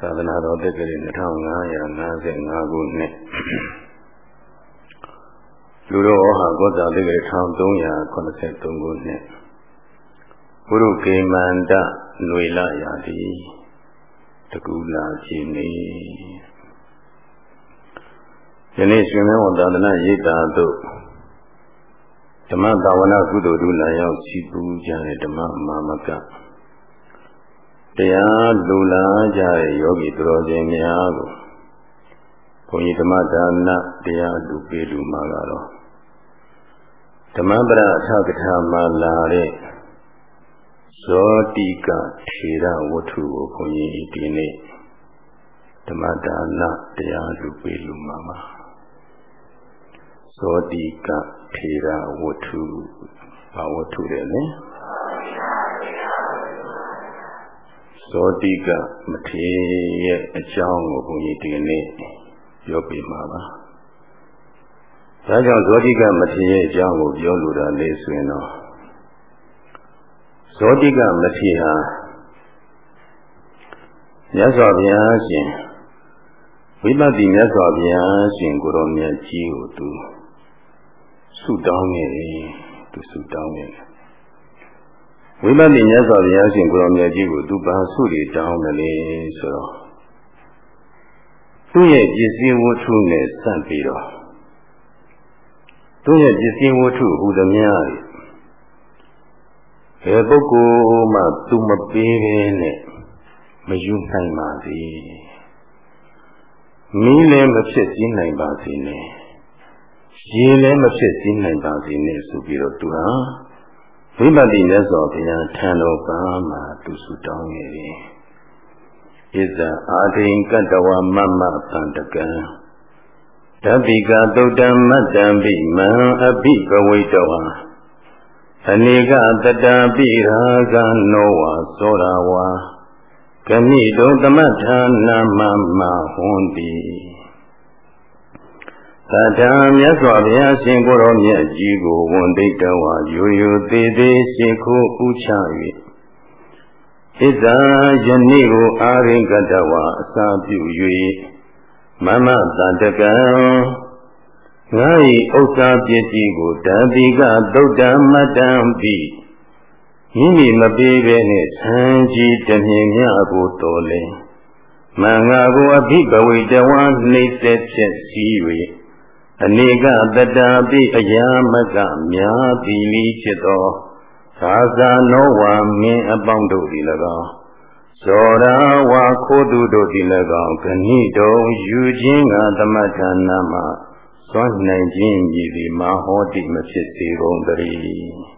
သာသနာတော်တက္ကရာ2555ခုနှစ်လူတော်ဟောကောသာတက္ကရာ1383ခုနှစ်ဘုရုကေမန္တຫນွေလရာတိတကူလာခြင်းနေယနေ့ရှင်မဝသာသနာရိပ်သာတို့ဓမ္မတာဝနာကုသိုလ်ဒုလာရောက်ရှိပူကြတဲ့ဓမ္မမာမက တရားလူလာကြတဲ့ယောဂီသူတော်စင်များကိုဘုန်းကြီးဓမ္မဒါနတရားလူပေးလူမှာကတော့ဓမ္မပရအထကထာမှာလာတဲ့ဇောတိကထေရဝတ္ထုကိုဘုန်းကြီးဒီနေ့ဓမ္မဒါနတရားလူပေးလူမှာပါဇောတိကထေရဝတ္ထုဘာဝတ္ထုလဲလဲ ဇောတိကမထေရဲ့အကြောင်းကိုဘုန်းကြီးဒီနေ့ပြောပြမှာပါ။ဒါကြောင့်ဇောတိကမထေရဲ့အကြောင်းကိုပြောလိုတာလေဆိုရင်တော့ဇောတိကမထေဟာမြတ်စွာဘုရားရှင်ဝိပဿနာမြတ်စွာဘုရားရှင်ကိုရောမြတ်ကြီးကိုသူဆုတောင်းနေတယ်သူဆုတောင်းနေတယ် ဝိပဿနာမြတ်စွာဘုရားရှင်ကိုရောင်မြတ်ကြီးကိုသူပါဆုတွေတောင်းတယ်လေဆိုတော့သူ့ရဲ့ပစ္စည်းဝတ္ထုနဲ့စပ်ပြီးတော့သူ့ရဲ့ပစ္စည်းဝတ္ထုဟူသမျှဘယ်ပုဂ္ဂိုလ်မှသူမပေးဘဲနဲ့မယူနိုင်ပါစေမီးလည်းမဖြစ်စည်းနိုင်ပါစေနဲ့ရေလည်းမဖြစ်စည်းနိုင်ပါစေနဲ့ဆိုပြီးတော့သူဟာ ဝိပဿနာမြတ်စွာဘုရားထံတော်ကမှသူစုတောင်းနေတယ်ဣဇာအာဒိန်ကတ္တဝမမသန္တကံဓဗ္ဗိကသုတ်တံမတ္တံပိမံအပိပဝိတဝါအနေကတတံပိရာဂနောဝါသောရာဝါဂမိတုသမထာနာမမဟွန်တိ သတ္တံမြတ်စွာဘုရားရှင်ကိုရောမြတ်ကြီးကိုဝန်ဒိတ်တော်ဝါရိုရိုသေးသေးရှိခိုးဥချ၍ဣဇာယနေ့ကိုအာရင်ကတဝါအစာပြု၍မမတတကံငါ၏ဥစ္စာပစ္စည်းကိုတတိကသုတ်တံမတ္တံပိမိမိမပေးဘဲနဲ့ဆံကြီးတမြင်များကိုတော်လဲမင်္ဂါကိုအភិဘဝိတဝါနှိမ့်ဆက်ဖြစ်စီ၍ အနေကတတပိအယာမကများတိလိဖြစ်သောသာဇာနောဝါမင်းအပေါင်းတို့သည်၎င်းဇောရာဝါခိုးသူတို့သည်၎င်းဂဏိတုံယူခြင်းကသမထနာမှာစွန့်နိုင်ခြင်းမြည်သည်မဟောတိမဖြစ်စေကုန်တည်း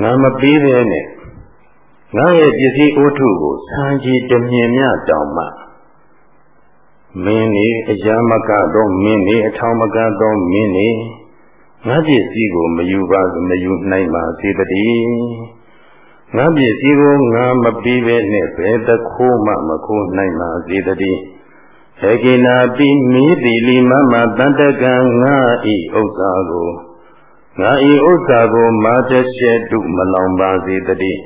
ငါမပြီးပဲနဲ့ငါရဲ့ပစ္စည်းအိုးထုကိုဆံကြီးတမြင်မြတောင်မှ မင်းနေအရာမကတော့မင်းနေအထောင်မကတော့မင်းနေငါပစ္စည်းကိုမယူပါမယူနိုင်ပါစေတည်းငါပစ္စည်းကိုငါမပြီးပဲနဲ့ဘယ်တခိုးမှမခိုးနိုင်ပါစေတည်းေကိနာပိမိတိလီမမတတ္တကံငါဤဥစ္စာကိုငါဤဥစ္စာကိုမာတရှေတုမလောင်ပါစေတည်း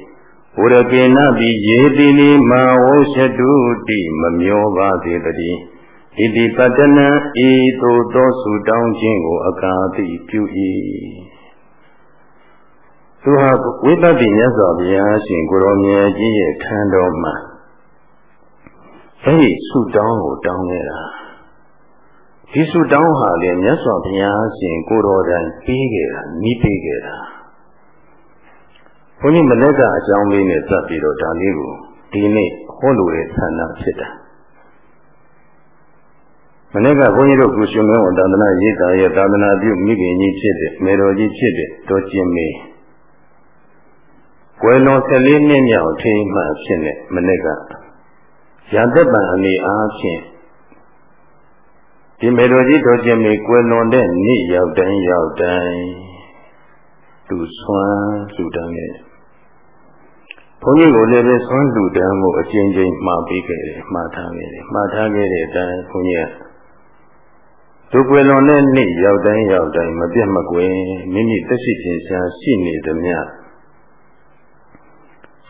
ဘုရကေနပိယေတိလီမဝေရှတုတိမမျောပါစေတည်း ဣတိပတ္တနံဤသို့သောဆုတောင်းခြင်းကိုအကာတိပြု၏သူဟာဝိပဿနာမြတ်စွာဘုရားရှင်ကိုရောမြတ်ကြီးရဲ့ထံတော်မှာအဲဒီဆုတောင်းကိုတောင်းနေတာဒီဆုတောင်းဟာလေမြတ်စွာဘုရားရှင်ကိုတော်တိုင်ပြီးခဲ့တာနီးပြီးခဲ့တာဘုန်းကြီးမလက်ကအကြောင်းလေးနဲ့စပ်ပြီးတော့ဒါလေးကိုဒီနေ့ဟောလို့တဲ့ဆန္ဒဖြစ်တာ မနေ့ကဘုန်းကြီးတို့ကုရှင်မင်းဝသာသနာရေးတာရဲ့သာသနာပြုမိခင်ကြီးဖြစ်တဲ့မေတော်ကြီးဖြစ်တဲ့တော်ကျင်မေကွယ်လွန်14နှစ်မြောက်အထိမ်းမှဖြစ်တဲ့မနေ့ကရသက်ပံအနေအားဖြင့်ဒီမေတော်ကြီးတော်ကျင်မေကွယ်လွန်တဲ့နေ့ရောက်တိုင်းရောက်တိုင်းသူဆွမ်းလူတန်းခဲ့ဘုန်းကြီးကိုလည်းပဲဆွမ်းလူတန်းကိုအကျဉ်းချင်းမှားပေးခဲ့တယ်မှားထားခဲ့တယ်မှားထားခဲ့တဲ့အတိုင်းဘုန်းကြီးက သူကွယ်လွန်တဲ့နေ့ရောက်တိုင်းရောက်တိုင်းမပြတ်မကွယ်မိမိသက်ရှိခြင်းရှားရှိနေသမျှ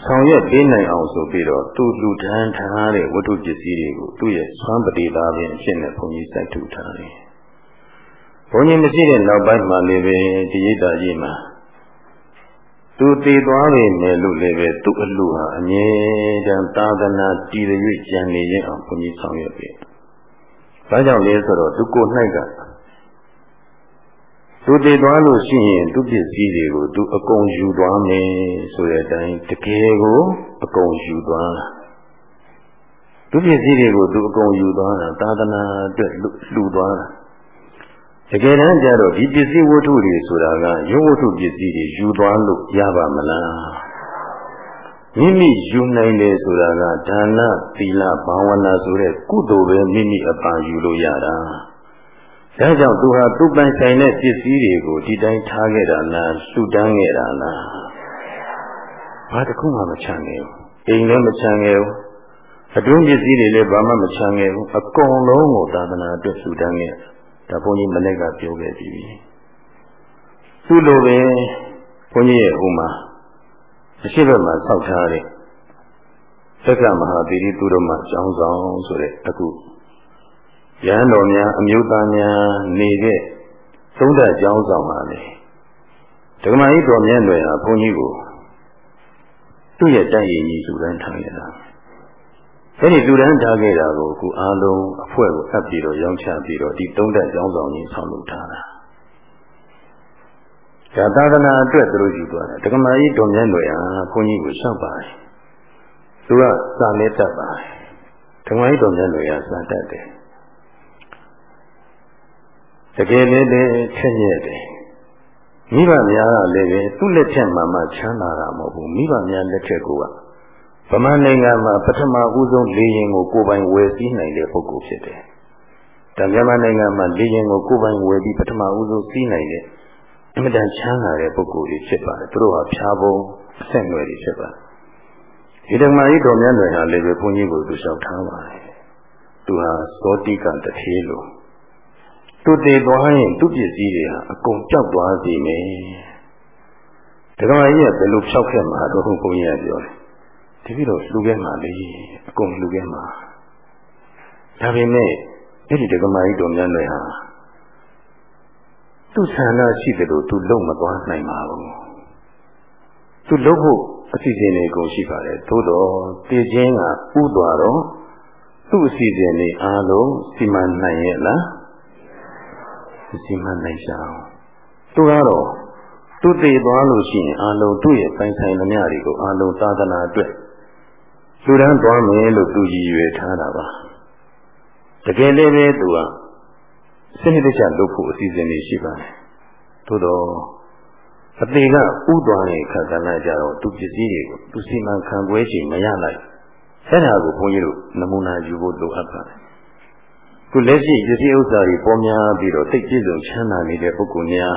ဆောင်ရွက်ပေးနိုင်အောင်ဆိုပြီးတော့သူလူထမ်းထားတဲ့ဝတ္ထုပစ္စည်းတွေကိုသူ့ရဲ့သွမ်းပတိသားပင်အဖြစ်နဲ့ဘုန်းကြီးစိုက်ထူထားတယ်။ဘုန်းကြီးမရှိတဲ့နောက်ပိုင်းမှာလည်းပဲဒီရိတ်တာကြီးမှာသူတည်သွားပြီမယ်လို့လည်းပဲသူ့အလူဟာအမြဲတမ်းသာသနာတည်ရ၍ကြံနေရင်အောင်ဘုန်းကြီးဆောင်ရွက်ပြီ။ ဒါကြောင့်လဲဆိုတော့သူကိုယ်၌ကသူတည်သွားလို့ရှိရင်သူပစ္စည်းတွေကိုသူအကုန်ယူသွားမယ်ဆိုတဲ့အတိုင်းတကယ်ကိုအကုန်ယူသွားတာသူပစ္စည်းတွေကိုသူအကုန်ယူသွားတာသာသနာအတွက်လှူသွားတာတကယ်တမ်းကျတော့ဒီပစ္စည်းဝတ္ထုတွေဆိုတာကရုပ်ဝတ္ထုပစ္စည်းတွေယူသွားလို့ရပါမလား မိမိယူနိုင်တယ်ဆိုတာကဒါနသီလဘာဝနာဆိုတဲ့ကုသိုလ်ပဲမိမိအပန်ယူလို့ရတာဒါကြောင့်သူဟာသူပိုင်ဆိုင်တဲ့ပစ္စည်းတွေကိုဒီတိုင်းထားခဲ့တာလားလှူဒန်းခဲ့တာလားဘာတစ်ခုမှမချမ်းခဲ့ဘူးအိမ်လည်းမချမ်းခဲ့ဘူးအတွင်းပစ္စည်းတွေလည်းဘာမှမချမ်းခဲ့ဘူးအကုန်လုံးကိုသာသနာအတွက်လှူဒန်းခဲ့ဒါဘုန်းကြီးမနေ့ကပြောခဲ့ပြီသူ့လိုပဲဘုန်းကြီးရဲ့ဥမာ အရှိဘက်မှာဆောက်ထားတဲ့သက္ကမဟာသီရိသူတော်မှာကျောင်းဆောင်ဆိုတဲ့အခုရဟန်းတော်များအမျိုးသားများနေတဲ့သုံးသက်ကျောင်းဆောင်ပါလေဒကမာကြီးတော်မြတ်တွေဟာဘုန်းကြီးကိုသူ့ရဲ့တိုက်ရင်ကြီးလူတန်းထားခဲ့တာအဲ့ဒီလူတန်းထားခဲ့တာကိုအခုအားလုံးအဖွဲ့ကိုအပ်ပြီးတော့ရောင်းချပြီးတော့ဒီသုံးသက်ကျောင်းဆောင်ကြီးဆောက်လုပ်ထားတာ ဒါသာသနာအတွက်သူတို့ယူသွားတယ်ဒကမာကြီးတော်မြတ်တွေဟာဘုန်းကြီးကိုရှောက်ပါတယ်သူကစာလက်တတ်ပါတယ်ဒကမာကြီးတော်မြတ်တွေကစာတတ်တယ်တကယ်လည်းလည်းထက်မြက်တယ်မိဘများကလည်းပဲသူ့လက်ထက်မှာမှချမ်းသာတာမဟုတ်ဘူးမိဘများလက်ထက်ကဗမာနိုင်ငံမှာပထမဦးဆုံးလေရင်ကိုကိုယ်ပိုင်ဝယ်စည်းနိုင်တဲ့ပုဂ္ဂိုလ်ဖြစ်တယ်။ဒါမြန်မာနိုင်ငံမှာလေရင်ကိုကိုယ်ပိုင်ဝယ်ပြီးပထမဦးဆုံးစီးနိုင်တဲ့ အမြဲတမ်းချမ်းသာတဲ့ပုဂ္ဂိုလ်တွေဖြစ်ပါတယ်။သူတို့ဟာဖြားပုံအဆက်အနွယ်တွေဖြစ်ပါတယ်။ဒီဓမ္မကြီးတော်မြတ်တွေဟာလည်းပဲဘုန်းကြီးကိုသူလျှောက်ထားပါတယ်။သူဟာသောတိကတထေးလို့သူတည်သွားရင်သူ့ပစ္စည်းတွေဟာအကုန်ပြောက်သွားစေမယ်။ဒကမာကြီးကဘယ်လိုဖြောက်ခဲ့မှာတော့ဘုန်းကြီးကပြောတယ်။တပည့်တော်လူခဲ့မှာလေအကုန်လူခဲ့မှာ။ဒါပေမဲ့အဲ့ဒီဒကမာကြီးတော်များတွေဟာ သူ့ဆန္ဒရှိတယ်လို့သူလုံမသွားနိုင်ပါဘူး။သူလုံဖို့အစီအစဉ်တွေအကုန်ရှိပါတယ်။သို့တော့တည်ခြင်းကဥသွားတော့သူ့အစီအစဉ်တွေအားလုံးစီမံနိုင်ရဲ့လား။စီမံနိုင်ကြအောင်သူကတော့သူတည်သွားလို့ရှိရင်အာလုံးသူ့ရဲ့ပိုင်ဆိုင်သမျှတွေကိုအာလုံးသာသနာအတွက်လူတန်းသွားမယ်လို့သူရည်ရွယ်ထားတာပါတကယ်လည်းပဲသူက စနစ်တကျလုပ်ဖို့အစီအစဉ်တွေရှိပါတယ်သို့တော့အသေးကဥသွားတဲ့ခက်ကလည်းကြတော့သူပစ္စည်းတွေကိုသူစီမံခံခွဲချိန်မရလိုက်အဲ့ဒါကိုဘုန်းကြီးတို့နမူနာယူဖို့လိုအပ်ပါတယ်ခုလက်ရှိပစ္စည်းဥစ္စာတွေပေါ်များပြီးတော့သိပြည့်စုံချမ်းသာနေတဲ့ပုဂ္ဂိုလ်များ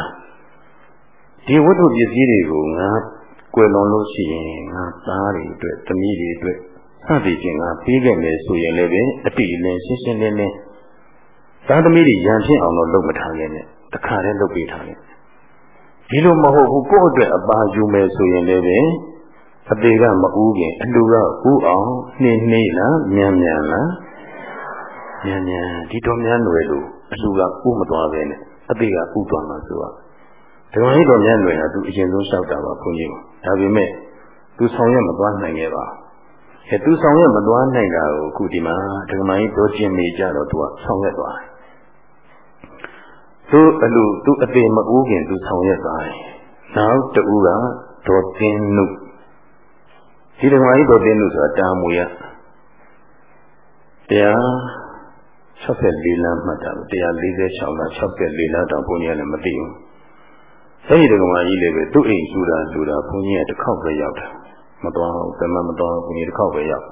ဒီဝတ္ထုပစ္စည်းတွေကိုငါကွယ်လွန်လို့ရှိရင်ငါသားတွေအတွက်သမီးတွေအတွက်စသည်ဖြင့်ငါပေးခဲ့မယ်ဆိုရင်လည်းပဲအတိအလင်းရှင်းရှင်းလင်းလင်း သားသမီးတွေရန်ဖြစ်အောင်တော့လုပ်မထားခဲ့နဲ့တခါတည်းလုပ်ပေးထားခဲ့ဒီလိုမဟုတ်ဘူးကိုယ့်အတွက်အပါယူမယ်ဆိုရင်လည်းပဲအသေးကမဥခင်အလူကဥအောင်နှင်းနှေးလားမြန်မြန်လားမြန်မြန်ဒီတော်များလွယ်လို့အလူကဥမသွားပဲနဲ့အသေးကဥသွားမှာဆိုတော့ဒီကောင်ကြီးတော်များလွယ်တာသူအရင်ဆုံးလျှောက်တာပါခွန်ကြီးဒါပေမဲ့သူဆောင်ရမသွားနိုင်ခဲ့ပါအဲသူဆောင်ရမသွားနိုင်တာကိုအခုဒီမှာဒီကောင်ကြီးတော်ကျင်နေကြတော့သူကဆောင်ရသွားတယ် သူအလူသူအသေးမဥခင်သူဆောင်ရသွားတယ်နောက်တူကဒေါ်တင်နုဒီဓမ္မကြီးဒေါ်တင်နုဆိုတာတာမူရတရား64လမ်းမှတ်တာ146လမ်း64လမ်းတောင်ဘုန်းကြီးကလည်းမသိဘူးအဲဒီတက္ကမကြီးလည်းပဲသူ့အိမ်လူတာလူတာဘုန်းကြီးကတစ်ခေါက်ပဲရောက်တာမတော်ဘူးဘယ်မှမတော်ဘူးဘုန်းကြီးတစ်ခေါက်ပဲရောက်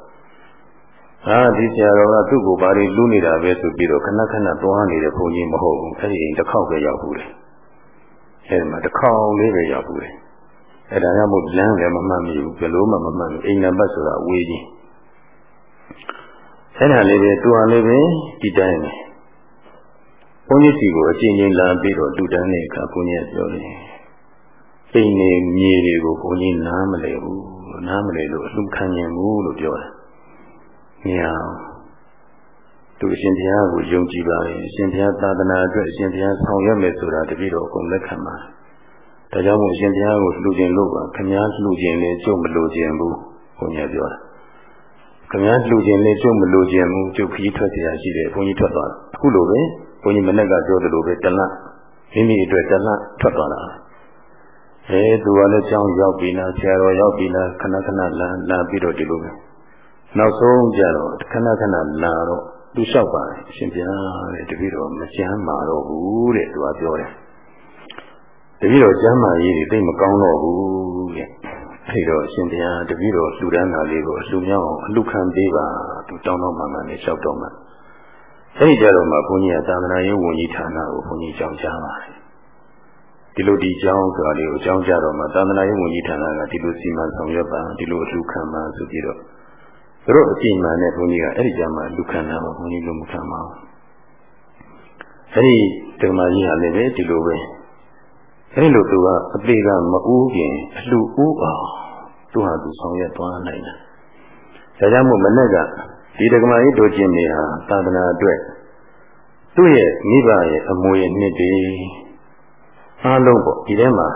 အာဒီဆရာတော်ကသူ့ကိုဘာတွေလူးနေတာပဲဆိုပြီးတော့ခဏခဏသွားနေတဲ့ဘုန်းကြီးမဟုတ်ဘူးအဲဒီအိမ်တစ်ခေါက်ပဲရောက်ဘူးလေအဲဒီမှာတစ်ခေါက်လေးပဲရောက်ဘူးလေအဲဒါကြောင့်မို့လမ်းလည်းမမှတ်မိဘူးဘယ်လိုမှမမှတ်ဘူးအိမ်နံပါတ်ဆိုတာဝေးကြီးအဲ့ဒါလေးပဲသူဟာလေးပဲဒီတိုင်းပဲဘုန်းကြီးစီကိုအချင်းချင်းလာပြီးတော့လူတန်းတဲ့အခါဘုန်းကြီးကပြောတယ်အိမ်နေမြေတွေကိုဘုန်းကြီးနားမလဲဘူးနားမလည်လို့အလှခံရင်ဘူးလို့ပြောတယ်။ မြင်အောင်သူအရှင်ဘုရားကိုယုံကြည်ပါလေအရှင်ဘုရားသာသနာအတွက်အရှင်ဘုရားဆောင်ရွက်မယ်ဆိုတာတပည့်တော်အကုန်လက်ခံပါဒါကြောင့်မို့အရှင်ဘုရားကိုလှူခြင်းလို့ပါခမည်းလှူခြင်းလေကျုပ်မလှူခြင်းဘူးဘုန်းကြီးပြောတာခမည်းလှူခြင်းလေကျုပ်မလှူခြင်းဘူးကျုပ်ခကြီးထွက်เสียရှိတယ်ဘုန်းကြီးထွက်သွားတာအခုလိုပဲဘုန်းကြီးမနေ့ကပြောသလိုပဲတလန့်မိမိအတွက်တလန့်ထွက်သွားတာအဲသူကလည်းကြောင်းရောက်ပြီလားဆရာတော်ရောက်ပြီလားခဏခဏလာလာပြီးတော့ဒီလိုပဲ နောက်ဆုံးကြတော့ခဏခဏလာတော့သူလျှောက်ပါတယ်အရှင်ဘုရားတဲ့တပည့်တော်မကြမ်းမာတော့ဘူးတဲ့သူကပြောတယ်တပည့်တော်ကျမ်းမာရေးတွေသိမကောင်းတော့ဘူးတဲ့အဲ့တော့အရှင်ဘုရားတပည့်တော်လှူဒန်းတာလေးကိုအလှမြောက်အောင်အလှခံပေးပါသူတောင်းတော့မှမှနဲ့လျှောက်တော့မှအဲ့ဒီကြတော့မှဘုန်းကြီးကသာသနာရေးဝန်ကြီးဌာနကိုဘုန်းကြီးကြောင်းကြားပါတယ်ဒီလိုဒီကြောင်းဆိုတာလေးကိုကြောင်းကြတော့မှသာသနာရေးဝန်ကြီးဌာနကဒီလိုစီမံဆောင်ရွက်ပါဒီလိုအလှခံပါဆိုပြီးတော့ သူတို့အစီအမံနဲ့ဘုန်းကြီးကအဲ့ဒီကြမှာလူခံတာပါဘုန်းကြီးလုံးမခံပါဘူးအဲ့ဒီဓမ္မကြီးဟာလည်းပဲဒီလိုပဲအဲ့လိုသူကအသေးကမဦးခင်အလှဦးအောင်သူဟာသူဆောင်ရွက်သွားနိုင်တယ်ဒါကြောင့်မို့မနေ့ကဒီဓမ္မကြီးတို့ချင်းနေဟာသာသနာအတွက်သူ့ရဲ့မိဘရဲ့အမွေနှစ်တွေအားလုံးပေါ့ဒီထဲမှာ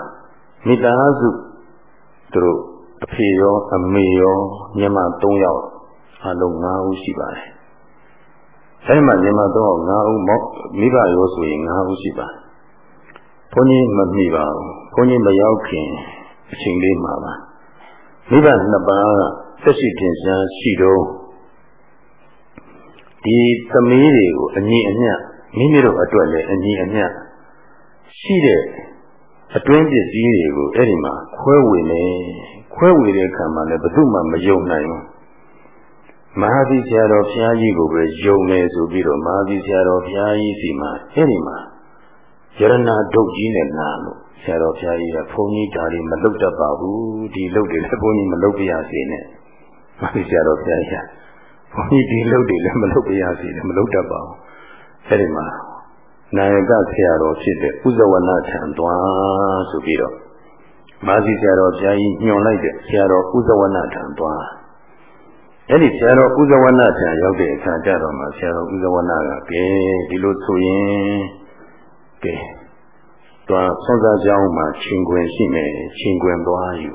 မိသားစုသူတို့အဖေရောအမေရောညီမ၃ယောက် အလုံး9ဦးရှိပါတယ်။အဲဒီမှာညီမတော့9ဦးမောမိဘရောဆိုရင်9ဦးရှိပါတယ်။ဘုန်းကြီးမမိပါဘူး။ဘုန်းကြီးမရောက်ခင်အချိန်လေးမှာပါ။မိဘနှစ်ပါးကသက်ရှိထင်ရှားရှိတော့ဒီသမီးတွေကိုအညီအမျှမိမိတို့အတွက်လည်းအညီအမျှရှိတဲ့အတွင်းပစ္စည်းတွေကိုအဲ့ဒီမှာခွဲဝေနေခွဲဝေတဲ့အခါမှာလည်းဘယ်သူမှမယုံနိုင်ဘူး မဟာသီဆရာတော်ဘုရားကြီးကိုပဲယုံနေဆိုပြီးတော့မဟာသီဆရာတော်ဘုရားကြီးစီမှာအဲ့ဒီမှာယရဏဒုတ်ကြီးနဲ့နာလို့ဆရာတော်ဘုရားကြီးကဘုန်းကြီးဒါတွေမလုပ်တတ်ပါဘူးဒီလုပ်တွေလည်းဘုန်းကြီးမလုပ်ပြရစေနဲ့မဟာသီဆရာတော်ဘုရားကြီးဘုန်းကြီးဒီလုပ်တွေလည်းမလုပ်ပြရစေနဲ့မလုပ်တတ်ပါဘူးအဲ့ဒီမှာနာယကဆရာတော်ဖြစ်တဲ့ဥဇဝနာထံသွားဆိုပြီးတော့မာဇီဆရာတော်ဘုရားကြီးညွှန်လိုက်တဲ့ဆရာတော်ဥဇဝနာထံသွား အဲ့ဒီဆရာတော်ဥဇဝနာထံရောက်တဲ့အခါကျတော့မှဆရာတော်ဥဇဝနာကကဲဒီလိုဆိုရင်ကဲတွာဆွမ်းစားကြောင်းမှာချင်းခွင်ရှိမယ်ချင်းခွင်သွားယူ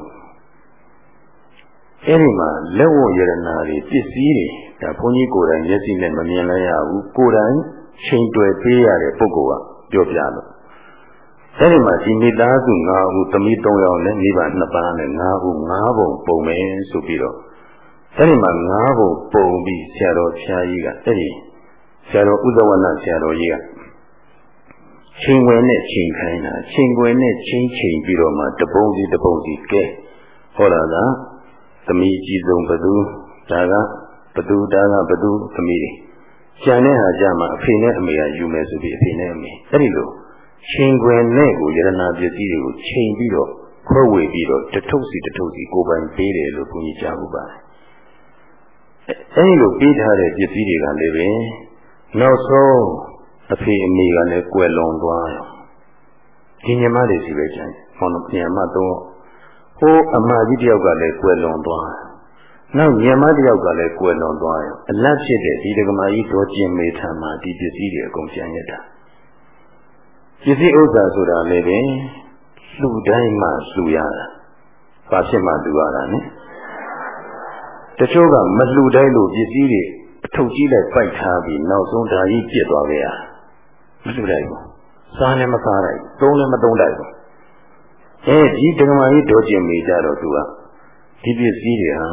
အဲ့ဒီမှာလက်ဝတ်ရတနာတွေပစ္စည်းတွေဒါဘုန်းကြီးကိုယ်တိုင်မျက်စိနဲ့မမြင်လဲရဘူးကိုယ်တိုင်ချိန်တွယ်ပေးရတဲ့ပုဂ္ဂိုလ်ကပြောပြလို့အဲဒီမှာဒီမိသားစု၅ဦးသမီး၃ယောက်နဲ့မိဘ၂ပါးနဲ့၅ဦး၅ဘုံပုံမယ်ဆိုပြီးတော့ အဲဒီမှာ၅ဘုံပုံပြီးဆရာတော်ဆရာကြီးကအဲဒီဆရာတော်ဥဒဝနဆရာတော်ကြီးကချိန်ဝင်နဲ့ချိန်ခိုင်းတာချိန်ဝင်နဲ့ချိန်ချိန်ပြီးတော့မှတပုံးစီတပုံးစီကဲဟောတာကသမီးကြီးဆုံးဘသူဒါကဘသူဒါကဘသူသမီးတွေကျန်တဲ့ဟာကြမှာအဖေနဲ့အမေကယူမယ်ဆိုပြီးအဖေနဲ့အမေအဲ့ဒီလိုချိန်ခွင်နဲ့ကိုယရနာပစ္စည်းတွေကိုချိန်ပြီးတော့ခွဲဝေပြီးတော့တထုပ်စီတထုပ်စီကိုပိုင်ပေးတယ်လို့ဘုန်းကြီးကြားမှုပါတယ် အဲ့ဒီလိုပေးထားတဲ့ပစ္စည်းတွေကလည်းပဲနောက်ဆုံးအဖေအမေကလည်းကွယ်လွန်သွားရောဒီညီမတွေစီပဲကျန်ဟောညီမတော့ဟိုအမကြီးတယောက်ကလည်းကွယ်လွန်သွားနောက်ညီမတယောက်ကလည်းကွယ်လွန်သွားရောအလတ်ဖြစ်တဲ့ဒီဒကမာကြီးတော်ကျင်မေထံမှာဒီပစ္စည်းတွေအကုန်ကျန်ရတာပစ္စည်းဥစ္စာဆိုတာလည်းပဲလူတိုင်းမှလူရတာဘာဖြစ်မှလူရတာလဲ တချို့ကမလူတိုင်းလို့ပစ္စည်းတွေအထုတ်ကြီးလိုက်ပိုက်ထားပြီးနောက်ဆုံးဓာကြီးပြစ်သွားကြရမလူတိုင်းဘူးစားလည်းမစားနိုင်သုံးလည်းမသုံးနိုင်ဘူးအဲဒီဒကမာကြီးတော်ကျင်မေကြတော့သူကဒီပစ္စည်းတွေဟာ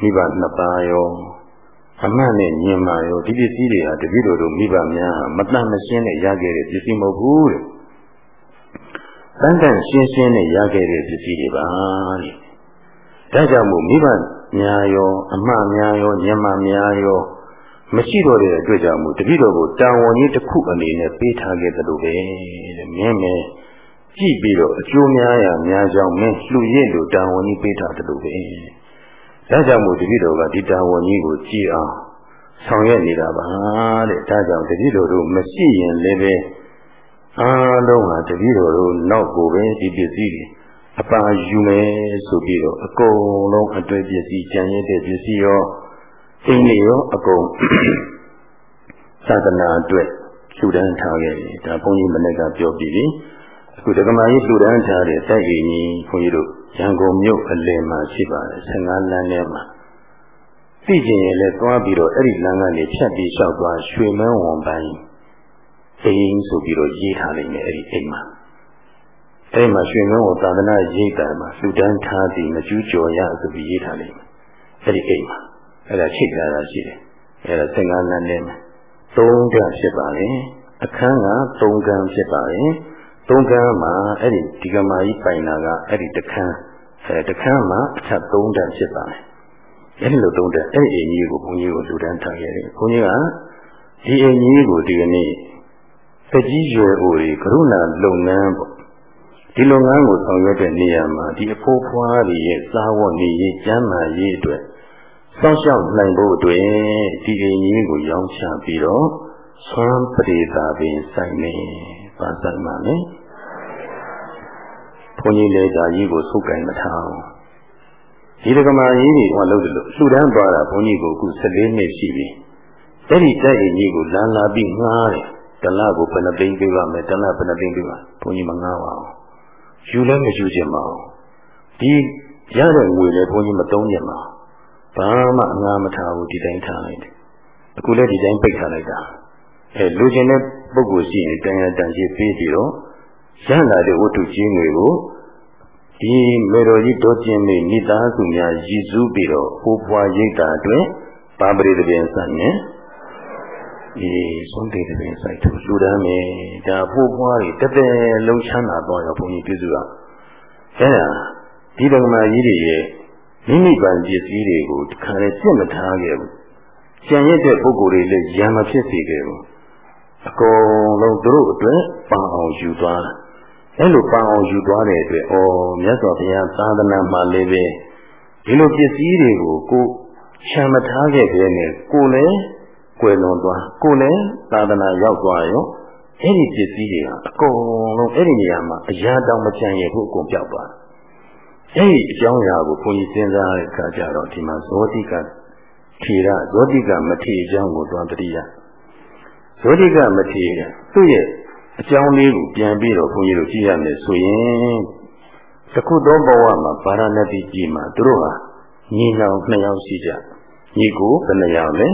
မိဘနှစ်ပါးရောအမှန်နဲ့ညင်မာရောဒီပစ္စည်းတွေဟာတပည့်တော်တို့မိဘများမတန်မရှင်းနဲ့ရခဲ့တဲ့ပစ္စည်းမဟုတ်ဘူးတဲ့။တန်တန်ရှင်းရှင်းနဲ့ရခဲ့တဲ့ပစ္စည်းတွေပါတဲ့။ ဒါကြောင့်မို့မိဘများရော အမှန်များရောညင်မာများရောမရှိတော့တဲ့အတွက်ကြောင့်မို့တပည့်တော်ကိုတာဝန်ကြီးတစ်ခုအနေနဲ့ပေးထားခဲ့တယ်လို့ပဲတဲ့။မင်းမဲကြည့်ပြီးတော့အကျိုးများရာများကြောင်းမင်းလှူရည်လို့တာဝန်ကြီးပေးထားတယ်လို့ပဲ။ဒါကြောင့်မို့တပည့်တော်ကဒီတာဝန်ကြီးကိုကြည်အောင်ဆောင်ရွက်နေတာပါတဲ့။ဒါကြောင့်တပည့်တော်တို့မရှိရင်လည်းပဲအားလုံးဟာတပည့်တော်တို့နောက်ကိုပဲဒီပစ္စည်းတွေ အပါယူမယ်ဆိုပြီးတော့အကုန်လုံးအတွေ့ပစ္စည်းကြံရတဲ့ပစ္စည်းရောအိမ်တွေရောအကုန်သာသနာအတွက်လှူဒန်းထားခဲ့တယ်ဒါဘုန်းကြီးမနေ့ကပြောပြီးပြီအခုဒကမာကြီးလှူဒန်းထားတဲ့တိုက်အိမ်ကြီးဘုန်းကြီးတို့ရန်ကုန်မြို့အလယ်မှာရှိပါတယ်15လမ်းထဲမှာသိကျင်ရင်လည်းသွားပြီးတော့အဲ့ဒီလမ်းကနေဖြတ်ပြီးလျှောက်သွားရွှေမန်းဝန်ပိုင်းအိမ်ဆိုပြီးတော့ရေးထားနိုင်တယ်အဲ့ဒီအိမ်မှာ အဲ့မှာရွှေမန်းဝန်သာသနာရိပ်တာမှာလှူဒန်းထားသည်မကျူးကျော်ရဆိုပြီးရေးထားနိုင်တယ်အဲ့ဒီအိမ်မှာအဲ့ဒါချိတ်ထားတာရှိတယ်အဲ့ဒါ15လမ်းထဲမှာသုံးကဖြစ်ပါလေအခန်းကသုံးကန်းဖြစ်ပါလေသုံးကန်းမှာအဲ့ဒီဒီကမာကြီးပိုင်တာကအဲ့ဒီတခန်းအဲတခန်းမှာအထက်သုံးတန်းဖြစ်ပါလေအဲ့ဒီလိုသုံးတန်းအဲ့ဒီအိမ်ကြီးကိုဘုန်းကြီးကိုလူတန်းထားခဲ့တယ်ဘုန်းကြီးကဒီအိမ်ကြီးကိုဒီကနေ့တကြီးရွယ်အိုတွေကရုဏာလုပ်ငန်းပေါ့ ဒီလုပ်ငန်းကိုဆောင်ရွက်တဲ့နေရာမှာဒီအဖိုးဖွားတွေရဲ့စားဝတ်နေရေးကျန်းမာရေးအတွက်စောင့်ရှောက်နိုင်ဖို့အတွက်ဒီအိမ်ကြီးကိုရောင်းချပြီးတော့ဆွမ်းပရိသာပင်ဆိုင်နေပါဆိုင်ပါမယ်ဘုန်းကြီးလည်းဒါကြီးကိုဆုတ်ကင်မထားဘူးဒီဒကမာကြီးတွေဟောလို့လို့လှူဒန်းသွားတာဘုန်းကြီးကိုအခု14နှစ်ရှိပြီအဲ့ဒီတိုက်အိမ်ကြီးကိုလမ်းလာပြီးငှားတယ်တလကိုဘယ်နှသိန်းပေးပါမယ်တလဘယ်နှသိန်းပေးပါဘုန်းကြီးမငှားပါဘူး ယူလည်းမယူခြင်းမအောင်ဒီရတဲ့ငွေလည်းဘုန်းကြီးမသုံးခြင်းမအောင်ဘာမှအငှားမထားဘူးဒီတိုင်းထားလိုက်တယ်အခုလည်းဒီတိုင်းပိတ်ထားလိုက်တာအဲလူကျင်တဲ့ပုဂ္ဂိုလ်ရှိရင်တန်ရတန်ကြီးပေးပြီးတော့ရလာတဲ့ဝတ္ထုကြီးငွေကိုဒီမေတော်ကြီးဒေါ်ကျင်နေမိသားစုများရည်စူးပြီးတော့ဟိုးပွားရိတ်တာအတွင်းပါပရိသပင်ဆန်နဲ့ ဒီဆုံးတဲ့တဲ့ဆိုင်ထူလူတန်းမယ်ဒါဖို့ပွားတွေတပည့်လုံးချမ်းသာတော့ရောဘုန်းကြီးပြုစုတာအဲဒါဒီဓမ္မကြီးတွေရဲ့မိမိပန်ပစ္စည်းတွေကိုတခါလေပြင့်မထားခဲ့ဘူးကြံရတဲ့ပုဂ္ဂိုလ်တွေလည်းရံမဖြစ်စေခဲ့ဘူးအကုန်လုံးသူတို့အတွက်ပန်အောင်ယူသွားတာအဲ့လိုပန်အောင်ယူသွားတဲ့အတွက်ဩမြတ်စွာဘုရားသာသနာမှာလည်းပဲဒီလိုပစ္စည်းတွေကိုကိုချမ်းမထားခဲ့တဲ့နဲ့ကိုလည်း ကွယ်လွန်သွားကိုလည်းသာသနာရောက်သွားရောအဲ့ဒီပစ္စည်းတွေကအကုန်လုံးအဲ့ဒီနေရာမှာအရာတောင်မချမ်းရဘူးအကုန်ပြောက်သွားအဲ့ဒီအကြောင်းအရာကိုဘုန်းကြီးစဉ်းစားတဲ့အခါကျတော့ဒီမှာဇောတိကထေရဇောတိကမထေအကြောင်းကိုသွားတတိယဇောတိကမထေရသူ့ရဲ့အကြောင်းလေးကိုပြန်ပြီးတော့ဘုန်းကြီးတို့ကြည့်ရမယ်ဆိုရင်တခုသောဘဝမှာဗာရာဏသီပြည်မှာသူတို့ဟာညီနောင်နှစ်ယောက်ရှိကြညီကိုဘယ်နှယောက်လဲ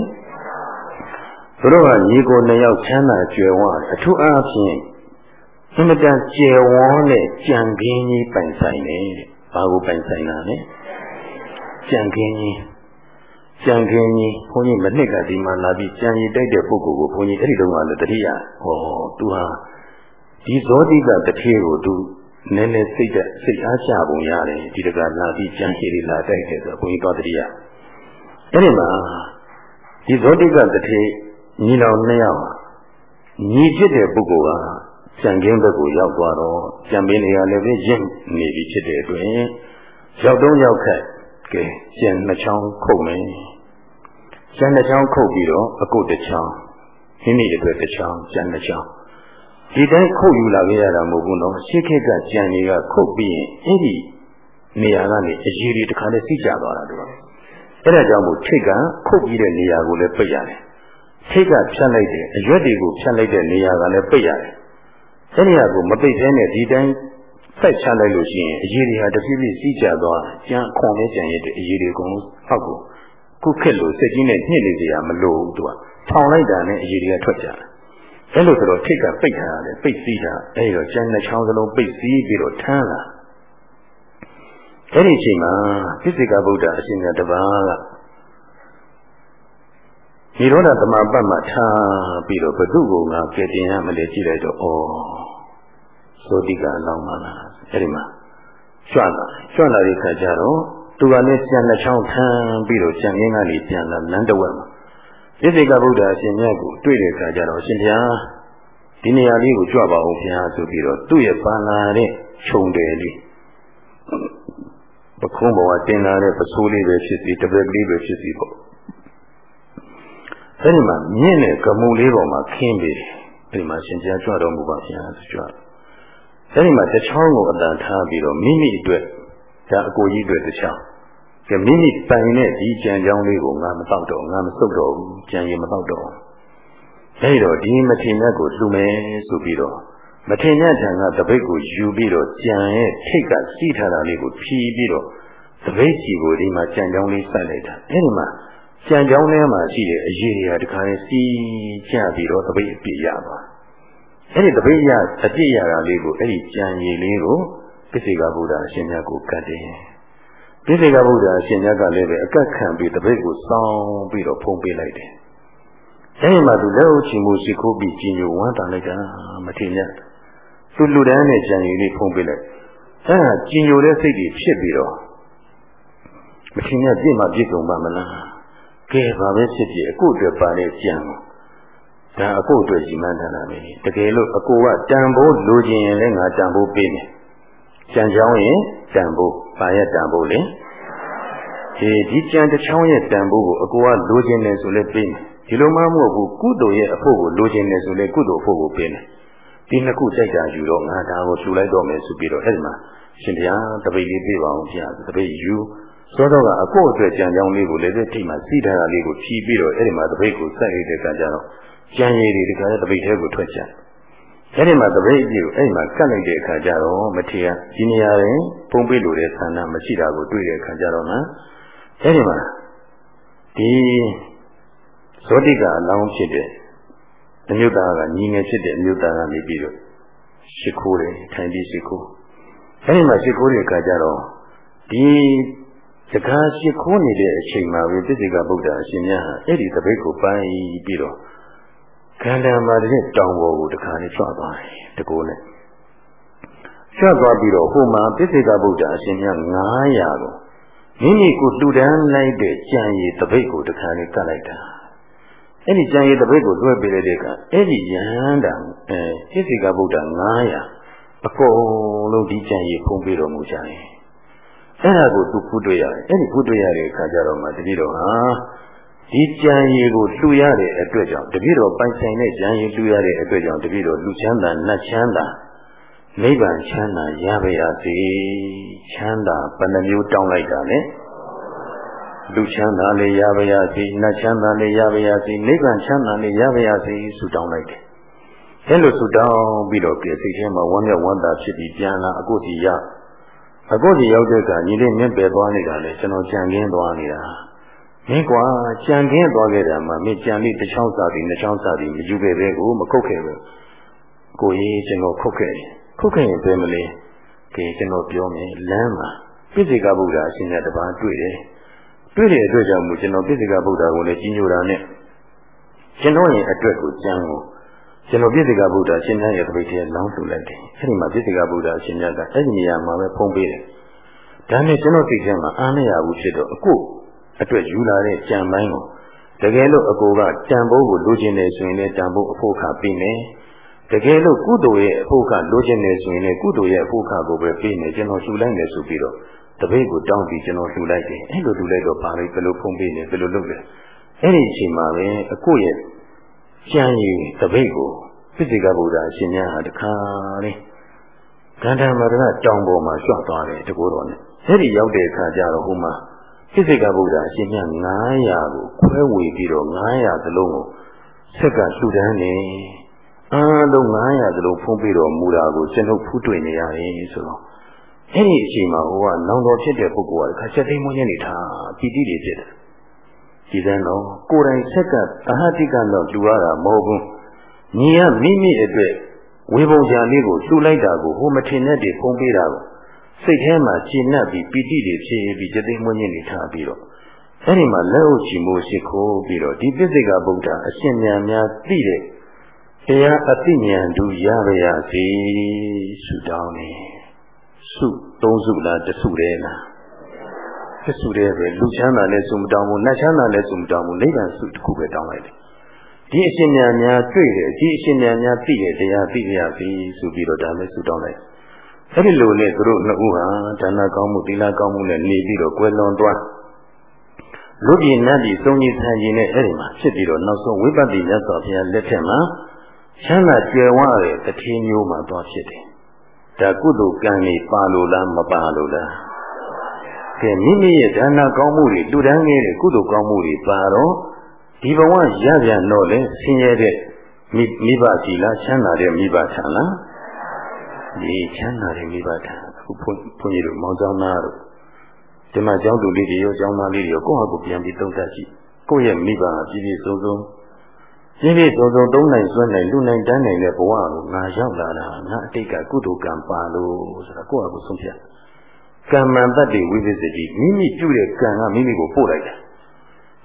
သူတို့ကညီကိုနှစ်ယောက်ချမ်းသာကြွယ်ဝအထူးအားဖြင့်အမတန်ကျယ်ဝန်းတဲ့ကြံခင်းကြီးပိုင်ဆိုင်တယ်တဲ့ဘာကိုပိုင်ဆိုင်တာလဲကြံခင်းကြီးကြံခင်းကြီးဘုန်းကြီးမနှစ်ကဒီမှာလာပြီးကြံရည်တိုက်တဲ့ပုဂ္ဂိုလ်ကိုဘုန်းကြီးအဲ့ဒီတုန်းကလည်းတတိယဟောသူဟာဒီဇောတိကတထေကိုသူနည်းနည်းစိတ်သက်စိတ်အားချပုံရတယ်ဒီတကလာပြီးကြံရည်လေးလာတိုက်တယ်ဆိုဘုန်းကြီးသွားတတိယအဲ့ဒီမှာဒီဇောတိကတထေ ညီတော်နှစ်ယောက်ညီဖြစ်တဲ့ပုဂ္ဂိုလ်ကကြံခင်းဘက်ကိုရောက်သွားတော့ကြံပင်းတွေကလည်းပဲရင့်နေပြီဖြစ်တဲ့အတွက်ရောက်တော့ရောက်ခက်ကဲကြံနှစ်ချောင်းခုတ်မယ်ကြံနှစ်ချောင်းခုတ်ပြီးတော့အကုတ်တစ်ချောင်းမိမိအတွက်တစ်ချောင်းကြံနှစ်ချောင်းဒီတိုင်းခုတ်ယူလာခဲ့ရတာမဟုတ်ဘူးနော်ရှေ့ခေတ်ကကြံတွေကခုတ်ပြီးရင်အဲ့ဒီနေရာကနေအရေးတွေတခါနဲ့စိကျသွားတာတို့အဲ့ဒါကြောင့်မို့ထိတ်ကခုတ်ပြီးတဲ့နေရာကိုလည်းပိတ်ရတယ် ထိတ်ကဖြတ်လိုက်တယ်အရွက်တွေကိုဖြတ်လိုက်တဲ့နေရာကလည်းပိတ်ရတယ်အဲ့ဒီဟာကိုမပိတ်သေးနဲ့ဒီတိုင်းဆက်ချလိုက်လို့ရှိရင်အရေးတွေဟာတဖြည်းဖြည်းစီးကျသွားကြံခွန်နဲ့ကြံရတဲ့အရေးတွေအကုန်ဟောက်ကိုခုခက်လို့စက်ကြီးနဲ့ညှစ်နေကြရမလို့သူကထောင်လိုက်တာနဲ့အရေးတွေကထွက်ကြတယ်အဲ့လိုဆိုတော့ထိတ်ကပိတ်ထားတယ်ပိတ်စည်းတာအဲ့ဒီတော့ကြံနှစ်ချောင်းစလုံးပိတ်စည်းပြီးတော့ထမ်းလာအဲ့ဒီအချိန်မှာပြစ္ဆေကဗုဒ္ဓအရှင်မြတ်တပါးက ဒီရောဓသမပတ်မှာထားပြီးတော့ဘု து ကိုငါကဲတင်ရမလဲကြည့်လိုက်တော့ဩသောတိကအလောင်းပါလားအဲ့ဒီမှာကြွလာကြွလာတဲ့ခါကျတော့သူကလည်းပြန်နှချောင်းထမ်းပြီးတော့ကြံရင်းကနေပြန်လာလမ်းတစ်ဝက်မှာဣသိကဗုဒ္ဓအရှင်မြတ်ကိုတွေ့တဲ့အခါကျတော့အရှင်ဘုရားဒီနေရာလေးကိုကြွပါဦးဘုရားဆိုပြီးတော့သူ့ရဲ့ပန်လာတဲ့ခြုံတယ်လေးပခုံးပေါ်ကတင်လာတဲ့ပစိုးလေးပဲဖြစ်စီတပည့်ကလေးပဲဖြစ်စီပေါ့ အဲဒီမှာမြင့်တဲ့ကမူလေးပေါ်မှာခင်းပြီးအဲဒီမှာရှင်ဘုရားကြွတော်မူပါဘုရားဆိုကြွအဲဒီမှာတချောင်းကိုအတန်ထားပြီးတော့မိမိအတွက်ဒါအကိုကြီးအတွက်တချောင်းကမိမိပိုင်တဲ့ဒီကြံကြောင်းလေးကိုငါမတော့တော့ငါမစုပ်တော့ဘူးကြံရင်မတော့တော့အဲဒီတော့ဒီမထင်မြတ်ကိုလှူမယ်ဆိုပြီးတော့မထင်မြတ်ထံကတပိတ်ကိုယူပြီးတော့ကြံရဲ့ထိတ်ကစီးထားတာလေးကိုဖြီးပြီးတော့တပိတ်စီကိုဒီမှာကြံကြောင်းလေးစိုက်လိုက်တာအဲဒီမှာ ကြံကြောင်းထဲမှာရှိတဲ့အရေးတွေကတခါရင်စီးကျပြီးတော့တပိတ်အပြည့်ရသွားအဲ့ဒီတပိတ်ရအပြည့်ရတာလေးကိုအဲ့ဒီကြံရည်လေးကိုပစ္စေကဗုဒ္ဓအရှင်မြတ်ကိုကတ်တယ်ပစ္စေကဗုဒ္ဓအရှင်မြတ်ကလည်းပဲအကတ်ခံပြီးတပိတ်ကိုစောင်းပြီးတော့ဖုံးပေးလိုက်တယ်အဲဒီမှာသူလက်အုပ်ချီမှုရှိခိုးပြီးကြီးညိုဝမ်းတာလိုက်တာမထင်မြတ်သူလူတန်းနဲ့ကြံရည်လေးဖုံးပေးလိုက်အဲဒါကြီးညိုတဲ့စိတ်တွေဖြစ်ပြီးတော့မထင်မြတ်ပြည့်မှပြည့်စုံပါမလား ကဲဘာပဲဖြစ်ဖြစ်အခုအတွက်ပါတဲ့ကြံဒါအခုအတွက်ကြီးမှန်းထားတာပဲတကယ်လို့အကိုကတန်ဖိုးလိုချင်ရင်လည်းငါတန်ဖိုးပေးမယ်ကြံချောင်းရင်တန်ဖိုးပါရဲ့တန်ဖိုးလေဒီဒီကြံတစ်ချောင်းရဲ့တန်ဖိုးကိုအကိုကလိုချင်တယ်ဆိုလည်းပေးမယ်ဒီလိုမှမဟုတ်ဘူးကုသိုလ်ရဲ့အဖို့ကိုလိုချင်တယ်ဆိုလည်းကုသိုလ်အဖို့ကိုပေးမယ်ဒီနှစ်ခုစိတ်ဓာတ်ယူတော့ငါဒါကိုလှူလိုက်တော့မယ်ဆိုပြီးတော့အဲ့ဒီမှာရှင်ဘုရားတပိတ်လေးပြပါအောင်ဘုရားတပိတ်ယူ သောတော့ကအကိုအတွက်ကြံကြောင်းလေးကိုလည်းထိတ်မှစီးထားတာလေးကိုဖြီးပြီးတော့အဲ့ဒီမှာတပိတ်ကိုစိုက်ရတဲ့ကကြတော့ကြံရည်တွေဒီကနေ့တပိတ်ထဲကိုထွက်ကြအဲ့ဒီမှာတပိတ်ကြီးကိုအဲ့ဒီမှာကတ်လိုက်တဲ့အခါကျတော့မထေရဒီနေရာရင်ပုံပေးလို့တဲ့ဆန္ဒမရှိတာကိုတွေ့တဲ့အခါကျတော့မှအဲ့ဒီမှာဒီဇောတိကအလောင်းဖြစ်တဲ့အမြုပ်သားကညီငယ်ဖြစ်တဲ့အမြုပ်သားကနေပြီးတော့ရှ िख ိုးတယ်ထိုင်ပြီးရှ िख ိုးအဲဒီမှာရှ िख ိုးတဲ့အခါကျတော့ဒီ စကားရှ िख ိုးနေတဲ့အချိန်မှာပဲပြစ္ဆေကဗုဒ္ဓအရှင်မြတ်ဟာအဲ့ဒီတပိတ်ကိုပိုင်းပြီးတော့ခန္ဓာမှာတဲ့တောင်ပေါ်ကိုတခါလေးချွတ်သွားတယ်တကိုးနဲ့ချွတ်သွားပြီးတော့ဟိုမှာပြစ္ဆေကဗုဒ္ဓအရှင်မြတ်900ကိုမိမိကိုလှူဒန်းလိုက်တဲ့ကြံရည်တပိတ်ကိုတခါလေးကတ်လိုက်တာအဲ့ဒီကြံရည်တပိတ်ကိုလွှဲပေးလိုက်တဲ့အခါအဲ့ဒီယဟန္တာအဲပြစ္ဆေကဗုဒ္ဓ900အကုန်လုံးဒီကြံရည်ဖုံးပေးတော်မူကြတယ် အဲ့ဒါကိုသူဖူးတွေ့ရတယ်အဲ့ဒီဖူးတွေ့ရတဲ့အခါကျတော့မှတတိတော်ဟာဒီကြံရည်ကိုလှူရတဲ့အတွက်ကြောင့်တတိတော်ပိုင်ဆိုင်တဲ့ကြံရည်လှူရတဲ့အတွက်ကြောင့်တတိတော်လူချမ်းသာနတ်ချမ်းသာနိဗ္ဗာန်ချမ်းသာရပါရစေချမ်းသာဘယ်နှမျိုးတောင်းလိုက်တာလဲလူချမ်းသာလေးရပါရစေနတ်ချမ်းသာလေးရပါရစေနိဗ္ဗာန်ချမ်းသာလေးရပါရစေဆုတောင်းလိုက်တယ်အဲလိုဆုတောင်းပြီးတော့ပြည့်စိတ်ထဲမှာဝမ်းမြောက်ဝမ်းသာဖြစ်ပြီးပြန်လာအခုစီရ အခုစီရောက်တဲ့အခါညီလေးမြင့်ပယ်သွားနေတာလေကျွန်တော်ကြံကင်းသွားနေတာမင်းကွာကြံကင်းသွားခဲ့တာမှမင်းကြံလေးတစ်ချောင်းစာပြီးနှစ်ချောင်းစာပြီးမယူခဲ့ပဲကိုမခုတ်ခဲ့ဘူးကိုကြီးကျွန်တော်ခုတ်ခဲ့တယ်ခုတ်ခဲ့ရင်ပဲမလဲကဲကျွန်တော်ပြောမယ်လမ်းမှာပြည့်စေကဗုဒ္ဓအရှင်မြတ်တပါးတွေ့တယ်တွေ့တဲ့အတွက်ကြောင့်မို့ကျွန်တော်ပြည့်စေကဗုဒ္ဓကိုလည်းကြီးညိုတာနဲ့ကျွန်တော်ရဲ့အတွက်ကိုကြံကို ကျွန်တော်ပြည့်စေကဗုဒ္ဓရှင်မြတ်ရဲ့တပိတ်ထဲလောင်းလှူလိုက်တယ်အဲဒီမှာပြည့်စေကဗုဒ္ဓရှင်မြတ်ကအဲ့ဒီနေရာမှာပဲဖုံးပေးတယ်ဒါနဲ့ကျွန်တော်စိတ်ထဲမှာအားမရဘူးဖြစ်တော့အခုအတွက်ယူလာတဲ့ကြံပိုင်းကိုတကယ်လို့အကိုကတန်ဖိုးကိုလိုချင်တယ်ဆိုရင်လည်းတန်ဖိုးအဖို့ခပေးမယ်တကယ်လို့ကုသိုလ်ရဲ့အဖို့ခလိုချင်တယ်ဆိုရင်လည်းကုသိုလ်ရဲ့အဖို့ခကိုပဲပေးမယ်ကျွန်တော်လှူလိုက်မယ်ဆိုပြီးတော့တပည့်ကိုတောင်းပြီးကျွန်တော်လှူလိုက်တယ်အဲ့လိုလှူလိုက်တော့ပါလိဘယ်လိုဖုံးပေးနေဘယ်လိုလုပ်လဲအဲ့ဒီအချိန်မှာပဲအကိုရဲ့ ကြံရည်တပည့်ကိုပြစ္ဆေကဗုဒ္ဓအရှင်မြတ်ဟာတခါလေးကန္ဓမာရဏတောင်ပေါ်မှာကြွသွားတယ်တကူတော်နဲ့အဲ့ဒီရောက်တဲ့အခါကျတော့ဟိုမှာစိစိကဗုဒ္ဓအရှင်မြတ်900ကိုခွဲဝေပြီးတော့900သလုံးကိုဆက်ကလှူဒန်းနေအားလုံး900သလုံးဖုံးပြီးတော့မူတာကိုကျွန်ုပ်ဖူးတွေ့နေရတယ်ဆိုတော့အဲ့ဒီအချိန်မှာဟိုကနောင်တော်ဖြစ်တဲ့ပုဂ္ဂိုလ်ကခါချက်သိမ်းမွေးနေနေတာပီတိတွေဖြစ်တယ် ဒီသန်းတော့ကိုယ်တိုင်ဆက်ကအဟတိကတော့လှူရတာမဟုတ်ဘူးညီကမိမိအတွက်ဝေပုံချာလေးကိုလှူလိုက်တာကိုဟိုမထင်တဲ့တွေဖုံးပေးတာကိုစိတ်ထဲမှာရှင်းနှပ်ပြီးပီတိတွေဖြစ်ပြီးကြသိမွေးညင်းနေထားပြီးတော့အဲ့ဒီမှာလက်အုပ်ချီမိုးရှိခိုးပြီးတော့ဒီပစ္စေကဗုဒ္ဓအရှင်မြတ်များသိတဲ့တရားအသိဉာဏ်တို့ရပါရစေဆုတောင်းနေဆုသုံးစုလားတဆုတည်းလား တဆုတည်းပဲလူချမ်းသာလည်းဆုမတောင်းဘူးနတ်ချမ်းသာလည်းဆုမတောင်းဘူးနိဗ္ဗာန်ဆုတစ်ခုပဲတောင်းလိုက်တယ်ဒီအရှင်မြတ်များတွေ့တယ်ဒီအရှင်မြတ်များသိတဲ့တရားသိရစေဆိုပြီးတော့ဒါလည်းဆုတောင်းလိုက်အဲ့ဒီလိုနဲ့သူတို့နှစ်ဦးဟာဒါနကောင်းမှုသီလကောင်းမှုနဲ့နေပြီးတော့ကွယ်လွန်သွားလူပြည်နတ်ပြည်သုံးကြီးဆံကြီးနဲ့အဲ့ဒီမှာဖြစ်ပြီးတော့နောက်ဆုံးဝိပဿနာမြတ်စွာဘုရားလက်ထက်မှာချမ်းသာကြွယ်ဝတဲ့တထေမျိုးမှာသွားဖြစ်တယ်။တဒါကုသိုလ်ကံနေပါလို့လားမပါလို့လား ကဲမိမိရဲ့ဒါနကောင်းမှုတွေလူတန်းခဲ့တဲ့ကုသိုလ်ကောင်းမှုတွေပါတော့ဒီဘဝရပြန်တော့လေဆင်းရဲတဲ့မိမိဘစီလားချမ်းသာတဲ့မိဘထံလားဒီချမ်းသာတဲ့မိဘထံအခုဘုန်းဘုန်းကြီးတို့မောင်ကျောင်းသားတို့ဒီမှာကျောင်းသူလေးတွေရောကျောင်းသားလေးတွေရောကိုယ့်ဟာကိုယ်ပြန်ပြီးသုံးသပ်ကြည့်ကိုယ့်ရဲ့မိဘပြည့်ပြည့်စုံစုံပြည့်ပြည့်စုံစုံသုံးနိုင်စွမ်းနိုင်လူနိုင်တန်းနိုင်တဲ့ဘဝကိုငါရောက်လာတာငါအတိတ်ကကုသိုလ်ကံပါလို့ဆိုတာကိုယ့်ဟာကိုယ်ဆုံးဖြတ် ကမ္မန္တတိဝိပစ္စတိမိမိပြုတဲ့ကံကမိမိကိုပို့လိုက်တာ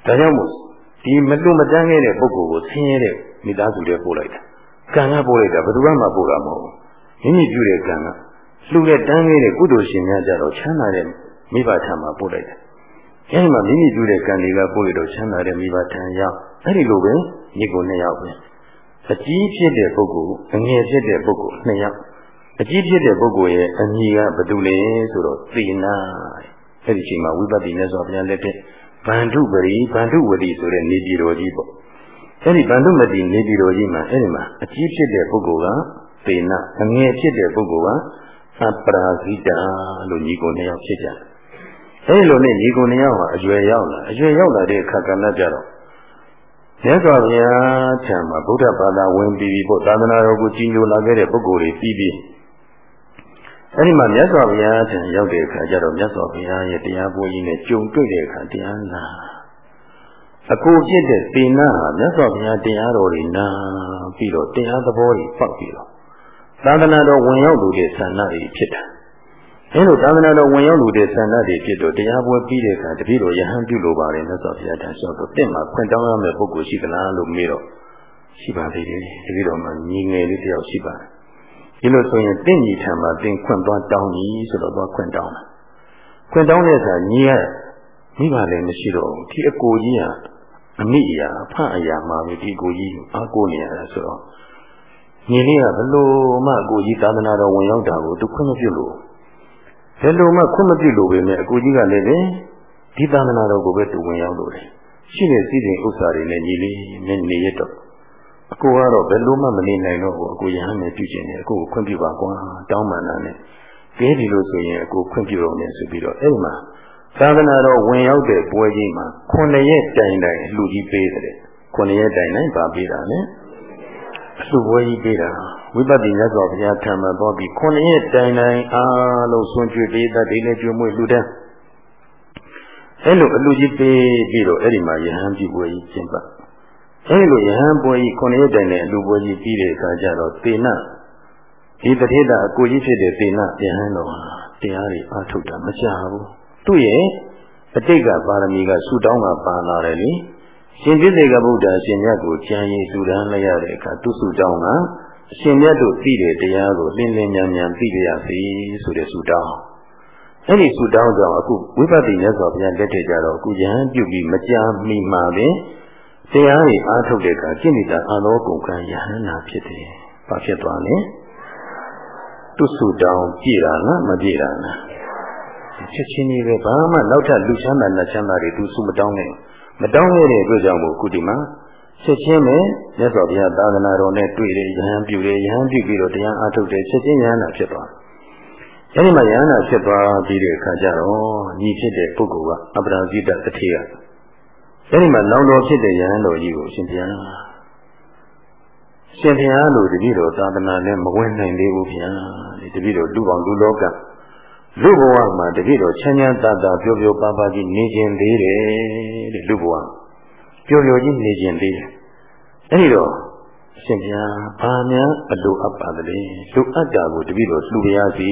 ဒါကြောင့်မို့ဒီမလွတ်မတန်းခဲ့တဲ့ပုဂ္ဂိုလ်ကိုဆင်းရဲတဲ့မိသားစုတွေပို့လိုက်တာကံကပို့လိုက်တာဘယ်သူမှပို့တာမဟုတ်ဘူးမိမိပြုတဲ့ကံကလှူတဲ့တန်းခဲ့တဲ့ကုသိုလ်ရှင်များကြတော့ချမ်းသာတဲ့မိဘထံမှာပို့လိုက်တယ်အဲဒီမှာမိမိပြုတဲ့ကံတွေကပို့ရတော့ချမ်းသာတဲ့မိဘထံရောက်အဲဒီလိုပဲညီကိုနှစ်ယောက်ပဲအကြီးဖြစ်တဲ့ပုဂ္ဂိုလ်အငယ်ဖြစ်တဲ့ပုဂ္ဂိုလ်နှစ်ယောက် အကြီးဖြစ်တဲ့ပုဂ္ဂိုလ်ရဲ့အညီကဘယ်သူလဲဆိုတော့သေနာအဲဒီချိန်မှာဝိပဿနာမြတ်စွာဘုရားလက်ထက်ဗန္ဓုပရိဗန္ဓုဝတိဆိုတဲ့နေပြည်တော်ကြီးပေါ့အဲဒီဗန္ဓုမတိနေပြည်တော်ကြီးမှာအဲဒီမှာအကြီးဖြစ်တဲ့ပုဂ္ဂိုလ်ကသေနာအငယ်ဖြစ်တဲ့ပုဂ္ဂိုလ်ကအပရာဇိတာလို့ညီကိုနှစ်ယောက်ဖြစ်ကြတယ်အဲဒီလိုနဲ့ညီကိုနှစ်ယောက်ဟာအရွယ်ရောက်လာအရွယ်ရောက်လာတဲ့အခါကလည်းကြတော့မြတ်စွာဘုရားထံမှာဗုဒ္ဓဘာသာဝင်ပြီးပြီးဖို့သာသနာတော်ကိုကြီးညိုလာခဲ့တဲ့ပုဂ္ဂိုလ်တွေပြီးပြီး အဲဒီမှာမြတ်စွာဘုရားထံရောက်တဲ့အခါကျတော့မြတ်စွာဘုရားရဲ့တရားပွဲကြီးနဲ့ကြုံတွေ့တဲ့အခါတရားနာအကိုဖြစ်တဲ့သေနာဟာမြတ်စွာဘုရားတရားတော်တွေနာပြီးတော့တရားသဘောတွေပောက်ပြီးတော့သာသနာတော်ဝင်ရောက်လို့တဲ့ဆန္ဒတွေဖြစ်တာအဲလိုသာသနာတော်ဝင်ရောက်လို့တဲ့ဆန္ဒတွေဖြစ်တော့တရားပွဲပြီးတဲ့အခါတပည့်တော်ယဟန်ပြုလို့ပါတယ်မြတ်စွာဘုရားထံလျှောက်တော့တင့်မှာခွင့်တောင်းရမယ့်ပုဂ္ဂိုလ်ရှိသလားလို့မေးတော့ရှိပါသေးတယ်တပည့်တော်မှာညီငယ်လေးတယောက်ရှိပါတယ် ဒီလိုဆိုရင်တင့်ညီထံမှာတင်ခွင့်သွားတောင်းပြီဆိုတော့သွားခွင့်တောင်းတာခွင့်တောင်းတဲ့အခါညီကမိဘလည်းမရှိတော့ဘူးဒီအကိုကြီးကအမိအရာဖအရာမှာပဲဒီကိုကြီးအားကိုနေရတာဆိုတော့ညီလေးကဘလို့မှအကိုကြီးသာသနာတော်ဝင်ရောက်တာကိုသူခွင့်မပြုလို့ဘယ်လိုမှခွင့်မပြုလို့ပဲနဲ့အကိုကြီးကလည်းလေဒီသာသနာတော်ကိုပဲသူဝင်ရောက်လို့တယ်ရှိတဲ့စည်းစိမ်ဥစ္စာတွေနဲ့ညီလေးနဲ့နေရတော့ အကိုကတော့ဘယ်လိုမှမနေနိုင်တော့ဘူးအကိုရဟန်းနဲ့ပြုကျင်တယ်အကိုကိုခွင့်ပြုပါကွာတောင်းပန်တာနဲ့ကဲဒီလိုဆိုရင်အကိုခွင့်ပြုတော့မယ်ဆိုပြီးတော့အဲ့ဒီမှာသာသနာတော်ဝင်ရောက်တဲ့ပွဲကြီးမှာခုနှစ်ရက်တိုင်တိုင်လူကြီးပေးတယ်ခုနှစ်ရက်တိုင်တိုင်ဗာပေးတာနဲ့အလှပွဲကြီးပေးတာဝိပဿနာမြတ်စွာဘုရားထံမှာတော့ပြီးခုနှစ်ရက်တိုင်တိုင်အားလုံးဆွန့်ကျွေးပေးတတ်ဒီလည်းကျွေးမွေးလူတန်းအဲ့လိုအလူကြီးပေးပြီးတော့အဲ့ဒီမှာယဟန်ပြုပွဲကြီးကျင်းပ အဲ့လိုယဟန်ပွဲကြီးခုနှစ်ရက်တိုင်တိုင်အလူပွဲကြီးပြီးတဲ့အခါကျတော့သေနဒီတထေတာအကိုကြီးဖြစ်တဲ့သေနယဟန်တော်တရားတွေအားထုတ်တာမကြဘူးသူ့ရဲ့အတိတ်ကပါရမီကဆူတောင်းတာပါလာတယ်လေရှင်ပြည့်စေကဗုဒ္ဓရှင်မြတ်ကိုကြံရည်ဆူတန်းလိုက်ရတဲ့အခါသူဆူတောင်းတာအရှင်မြတ်တို့သိတဲ့တရားကိုလင်းလင်းမြန်မြန်သိကြရစေဆိုတဲ့ဆူတောင်းအဲ့ဒီဆူတောင်းကြောင့်အခုဝိပဿနာမြတ်စွာဘုရားလက်ထက်ကြတော့အခုယဟန်ပြုပြီးမကြာမီမှာပဲ တရားတွေအားထုတ်တဲ့အခါကျင့်နေတာအာလောကုန်ကံယဟန်နာဖြစ်တယ်။ဘာဖြစ်သွားလဲ။သူဆူတောင်းကြည်တာလားမကြည်တာလား။ချက်ချင်းကြီးပဲဘာမှနောက်ထပ်လူချမ်းသာလက်ချမ်းသာတွေသူဆူမတောင်းနဲ့မတောင်းရတဲ့အတွက်ကြောင့်မို့အခုဒီမှာချက်ချင်းပဲမြတ်စွာဘုရားသာသနာတော်နဲ့တွေ့တယ်ယဟန်ပြုတယ်ယဟန်ပြုပြီးတော့တရားအားထုတ်တယ်ချက်ချင်းယဟန်နာဖြစ်သွားတယ်အဲဒီမှာယဟန်နာဖြစ်သွားပြီးတဲ့အခါကျတော့ညီဖြစ်တဲ့ပုဂ္ဂိုလ်ကအပ္ပရာဇိတတထေက အဲဒီမှာလောင်တော်ဖြစ်တဲ့ယဟန်တော်ကြီးကိုရှင်ဘုရားရှင်ဘုရားလို့တပည့်တော်သာသနာနဲ့မဝင်နိုင်သေးဘူးဗျာဒီတပည့်တော်လူပေါင်းလူလောကလူဘဝမှာတပည့်တော်ချမ်းချမ်းသာသာပျော်ပျော်ပါးပါးကြီးနေခြင်းသေးတယ်တဲ့လူဘဝပျော်ပျော်ကြီးနေခြင်းသေးတယ်အဲ့ဒီတော့အရှင်ဘုရားဘာများအလိုအပ်ပါသလဲလိုအပ်တာကိုတပည့်တော်လှူပါရစီ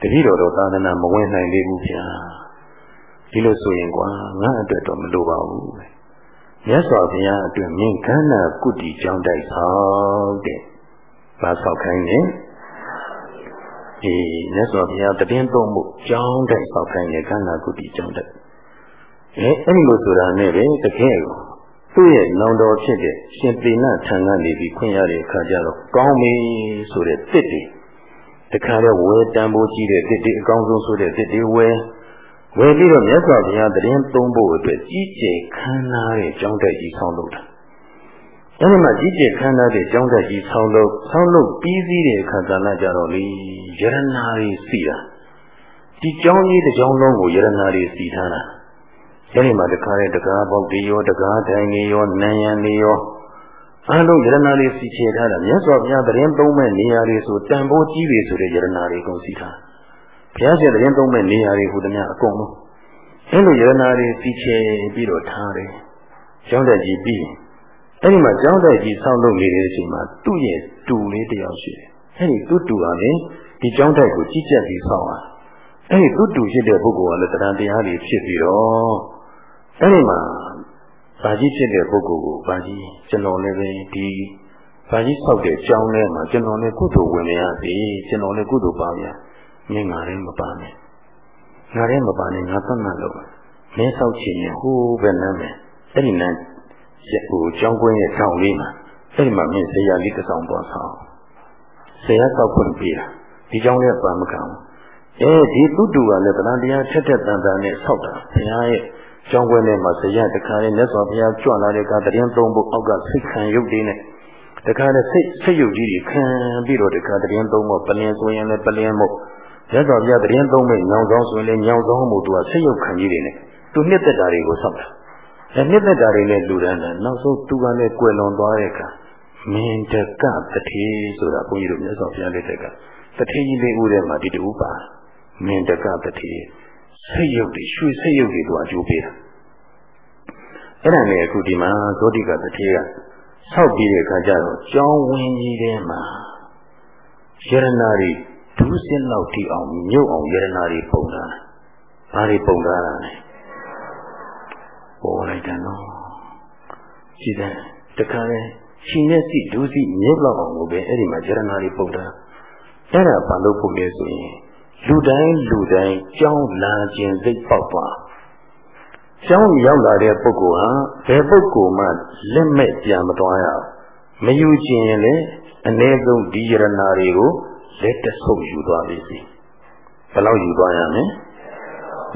တပည့်တော်တော်သာသနာမဝင်နိုင်သေးဘူးဗျာ ဒီလိုဆိုရင်ကွာငါအတွက်တော့မလိုပါဘူးမြတ်စွာဘုရားအတွက်မြင်ခန္ဓာကုတ္တိကြောင်းတိုက်ဆောင်တဲ့ဘာဆောက်ခိုင်းလဲအေးမြတ်စွာဘုရားတည်င်းသုံးမှုကြောင်းတိုက်ဆောက်ခိုင်းတဲ့ခန္ဓာကုတ္တိကြောင်းတိုက်အဲအဲ့ဒီလိုဆိုတာနဲ့ပဲတကယ်ကိုသူ့ရဲ့နောင်တော်ဖြစ်တဲ့ရှင်ပေနထံကနေပြီးခွင့်ရတဲ့အခါကျတော့ကောင်းပြီဆိုတဲ့တစ်တွေတခါတော့ဝယ်တန်ဖိုးကြီးတဲ့တစ်တွေအကောင်းဆုံးဆိုတဲ့တစ်တွေဝယ် ဝယ်ပြီးတော့မြတ်စွာဘုရားတရင်သုံးဖို့အတွက်ကြီးကျယ်ခမ်းနားတဲ့ကြောင်းတိုက်ကြီးဆောင်းလုပ်တာအဲဒီမှာကြီးကျယ်ခမ်းနားတဲ့ကျောင်းတက်ကြီးဆောင်းလို့ဆောင်းလို့ပြီးစည်းတဲ့အခါကလည်းကြတော့လေယရနာတွေစီတာဒီကျောင်းကြီးတစ်ကျောင်းလုံးကိုယရနာတွေစီထားတာအဲဒီမှာတခါတဲ့တကားပေါက်တွေရောတကားတိုင်းတွေရောနန်းရံတွေရောအားလုံးယရနာတွေစီချေထားတာမြတ်စွာဘုရားတရင်သုံးမဲ့နေရာတွေဆိုတန်ဖိုးကြီးတွေဆိုတဲ့ယရနာတွေကုန်စီထား ဘုရားရှင်တရင်သုံးမဲ့နေရာတွေဟူသည်များအကုန်လုံးအဲလိုယရနာတွေစီချေပြီးတော့ထားတယ်ကျောင်းတက်ကြီးပြီးအဲ့ဒီမှာကျောင်းတက်ကြီးဆောင်းလုပ်နေတဲ့အချိန်မှာသူ့ရဲ့တူလေးတယောက်ရှိတယ်အဲ့ဒီသူ့တူကလည်းဒီကျောင်းတက်ကိုကြီးကြပ်ပြီးဆောင်းတာအဲ့ဒီသူ့တူဖြစ်တဲ့ပုဂ္ဂိုလ်ကလည်းတရားတရားတွေဖြစ်ပြီးတော့အဲ့ဒီမှာဗာကြီးဖြစ်တဲ့ပုဂ္ဂိုလ်ကိုဗာကြီးကျွန်တော်လည်းပဲဒီဗာကြီးဆောက်တဲ့ကျောင်းထဲမှာကျွန်တော်လည်းကုသိုလ်ဝင်ရစီကျွန်တော်လည်းကုသိုလ်ပါဗျာ မင်းငါလည်းမပါနဲ့ငါလည်းမပါနဲ့ငါသတ်မှတ်လို့မင်းဆောက်ချင်ရင်ဟိုးပဲနမ်းမယ်အဲ့ဒီနန်းဟိုကျောင်းကွင်းရဲ့ထောင်လေးမှာအဲ့ဒီမှာမင်းဇေယျလေးတစ်ဆောင်ပေါ်ဆောင်ဇေယျဆောက်ခွင့်ပေးတာဒီကျောင်းလေးပါမကဘူးအဲဒီသူတူကလည်းဗလာတရားထက်ထက်တန်တန်နဲ့ဆောက်တာဘုရားရဲ့ကျောင်းကွင်းထဲမှာဇေယျတခါလေးမြတ်စွာဘုရားကြွလာတဲ့ကတရင်သုံးဖို့အောက်ကစိတ်ခံရုပ်လေးနဲ့တခါလည်းစိတ်စိတ်ရုပ်ကြီးတွေခံပြီးတော့တခါတရင်သုံးဖို့ပလင်ဆိုရင်လည်းပလင်မို့ မြတ်စွာဘုရားတရင်သုံးမဲ့ညောင်ဆောင်ဆိုရင်လည်းညောင်ဆောင်မို့သူကစိတ်ရုပ်ခံကြီးတွေနဲ့သူနှစ်သက်တာတွေကိုဆောက်တာအဲနှစ်သက်တာတွေနဲ့လူတန်းတယ်နောက်ဆုံးသူကလည်းကွယ်လွန်သွားတဲ့အခါမင်တကတထေဆိုတာဘုန်းကြီးတို့မြတ်စွာဘုရားလက်ထက်ကတထေကြီးလေးဦးထဲမှာဒီတူပါမင်တကတထေစိတ်ရုပ်တွေရွှေစိတ်ရုပ်တွေသူအကျိုးပေးတာအဲ့ဒါနဲ့အခုဒီမှာဇောတိကတထေကဆောက်ပြီးတဲ့အခါကျတော့ကျောင်းဝင်းကြီးထဲမှာယရနာတွေ ဒုစင်းလောက်ထိအောင်မြုပ်အောင်ယရနာတွေပုံတာဘာတွေပုံတာလဲပေါ်လိုက်တယ်နော်ကြည်တယ်တခါလဲရှင်နဲ့စီဒုစီမြုပ်လောက်အောင်လို့ပဲအဲ့ဒီမှာယရနာတွေပုံတာအဲ့ဒါဘာလို့ပုံလဲဆိုရင်လူတိုင်းလူတိုင်းကြောင်းလာခြင်းစိတ်ပေါက်သွားကျောင်းရောက်လာတဲ့ပုဂ္ဂိုလ်ဟာဘယ်ပုဂ္ဂိုလ်မှလက်မဲ့ပြန်မသွားရအောင်မယူခြင်းရင်လည်းအ ਨੇ ဆုံးဒီယရနာတွေကို လက်တဆုပ်ယူသွားလိမ့်စီဘယ်လောက်ယူသွားရမလဲ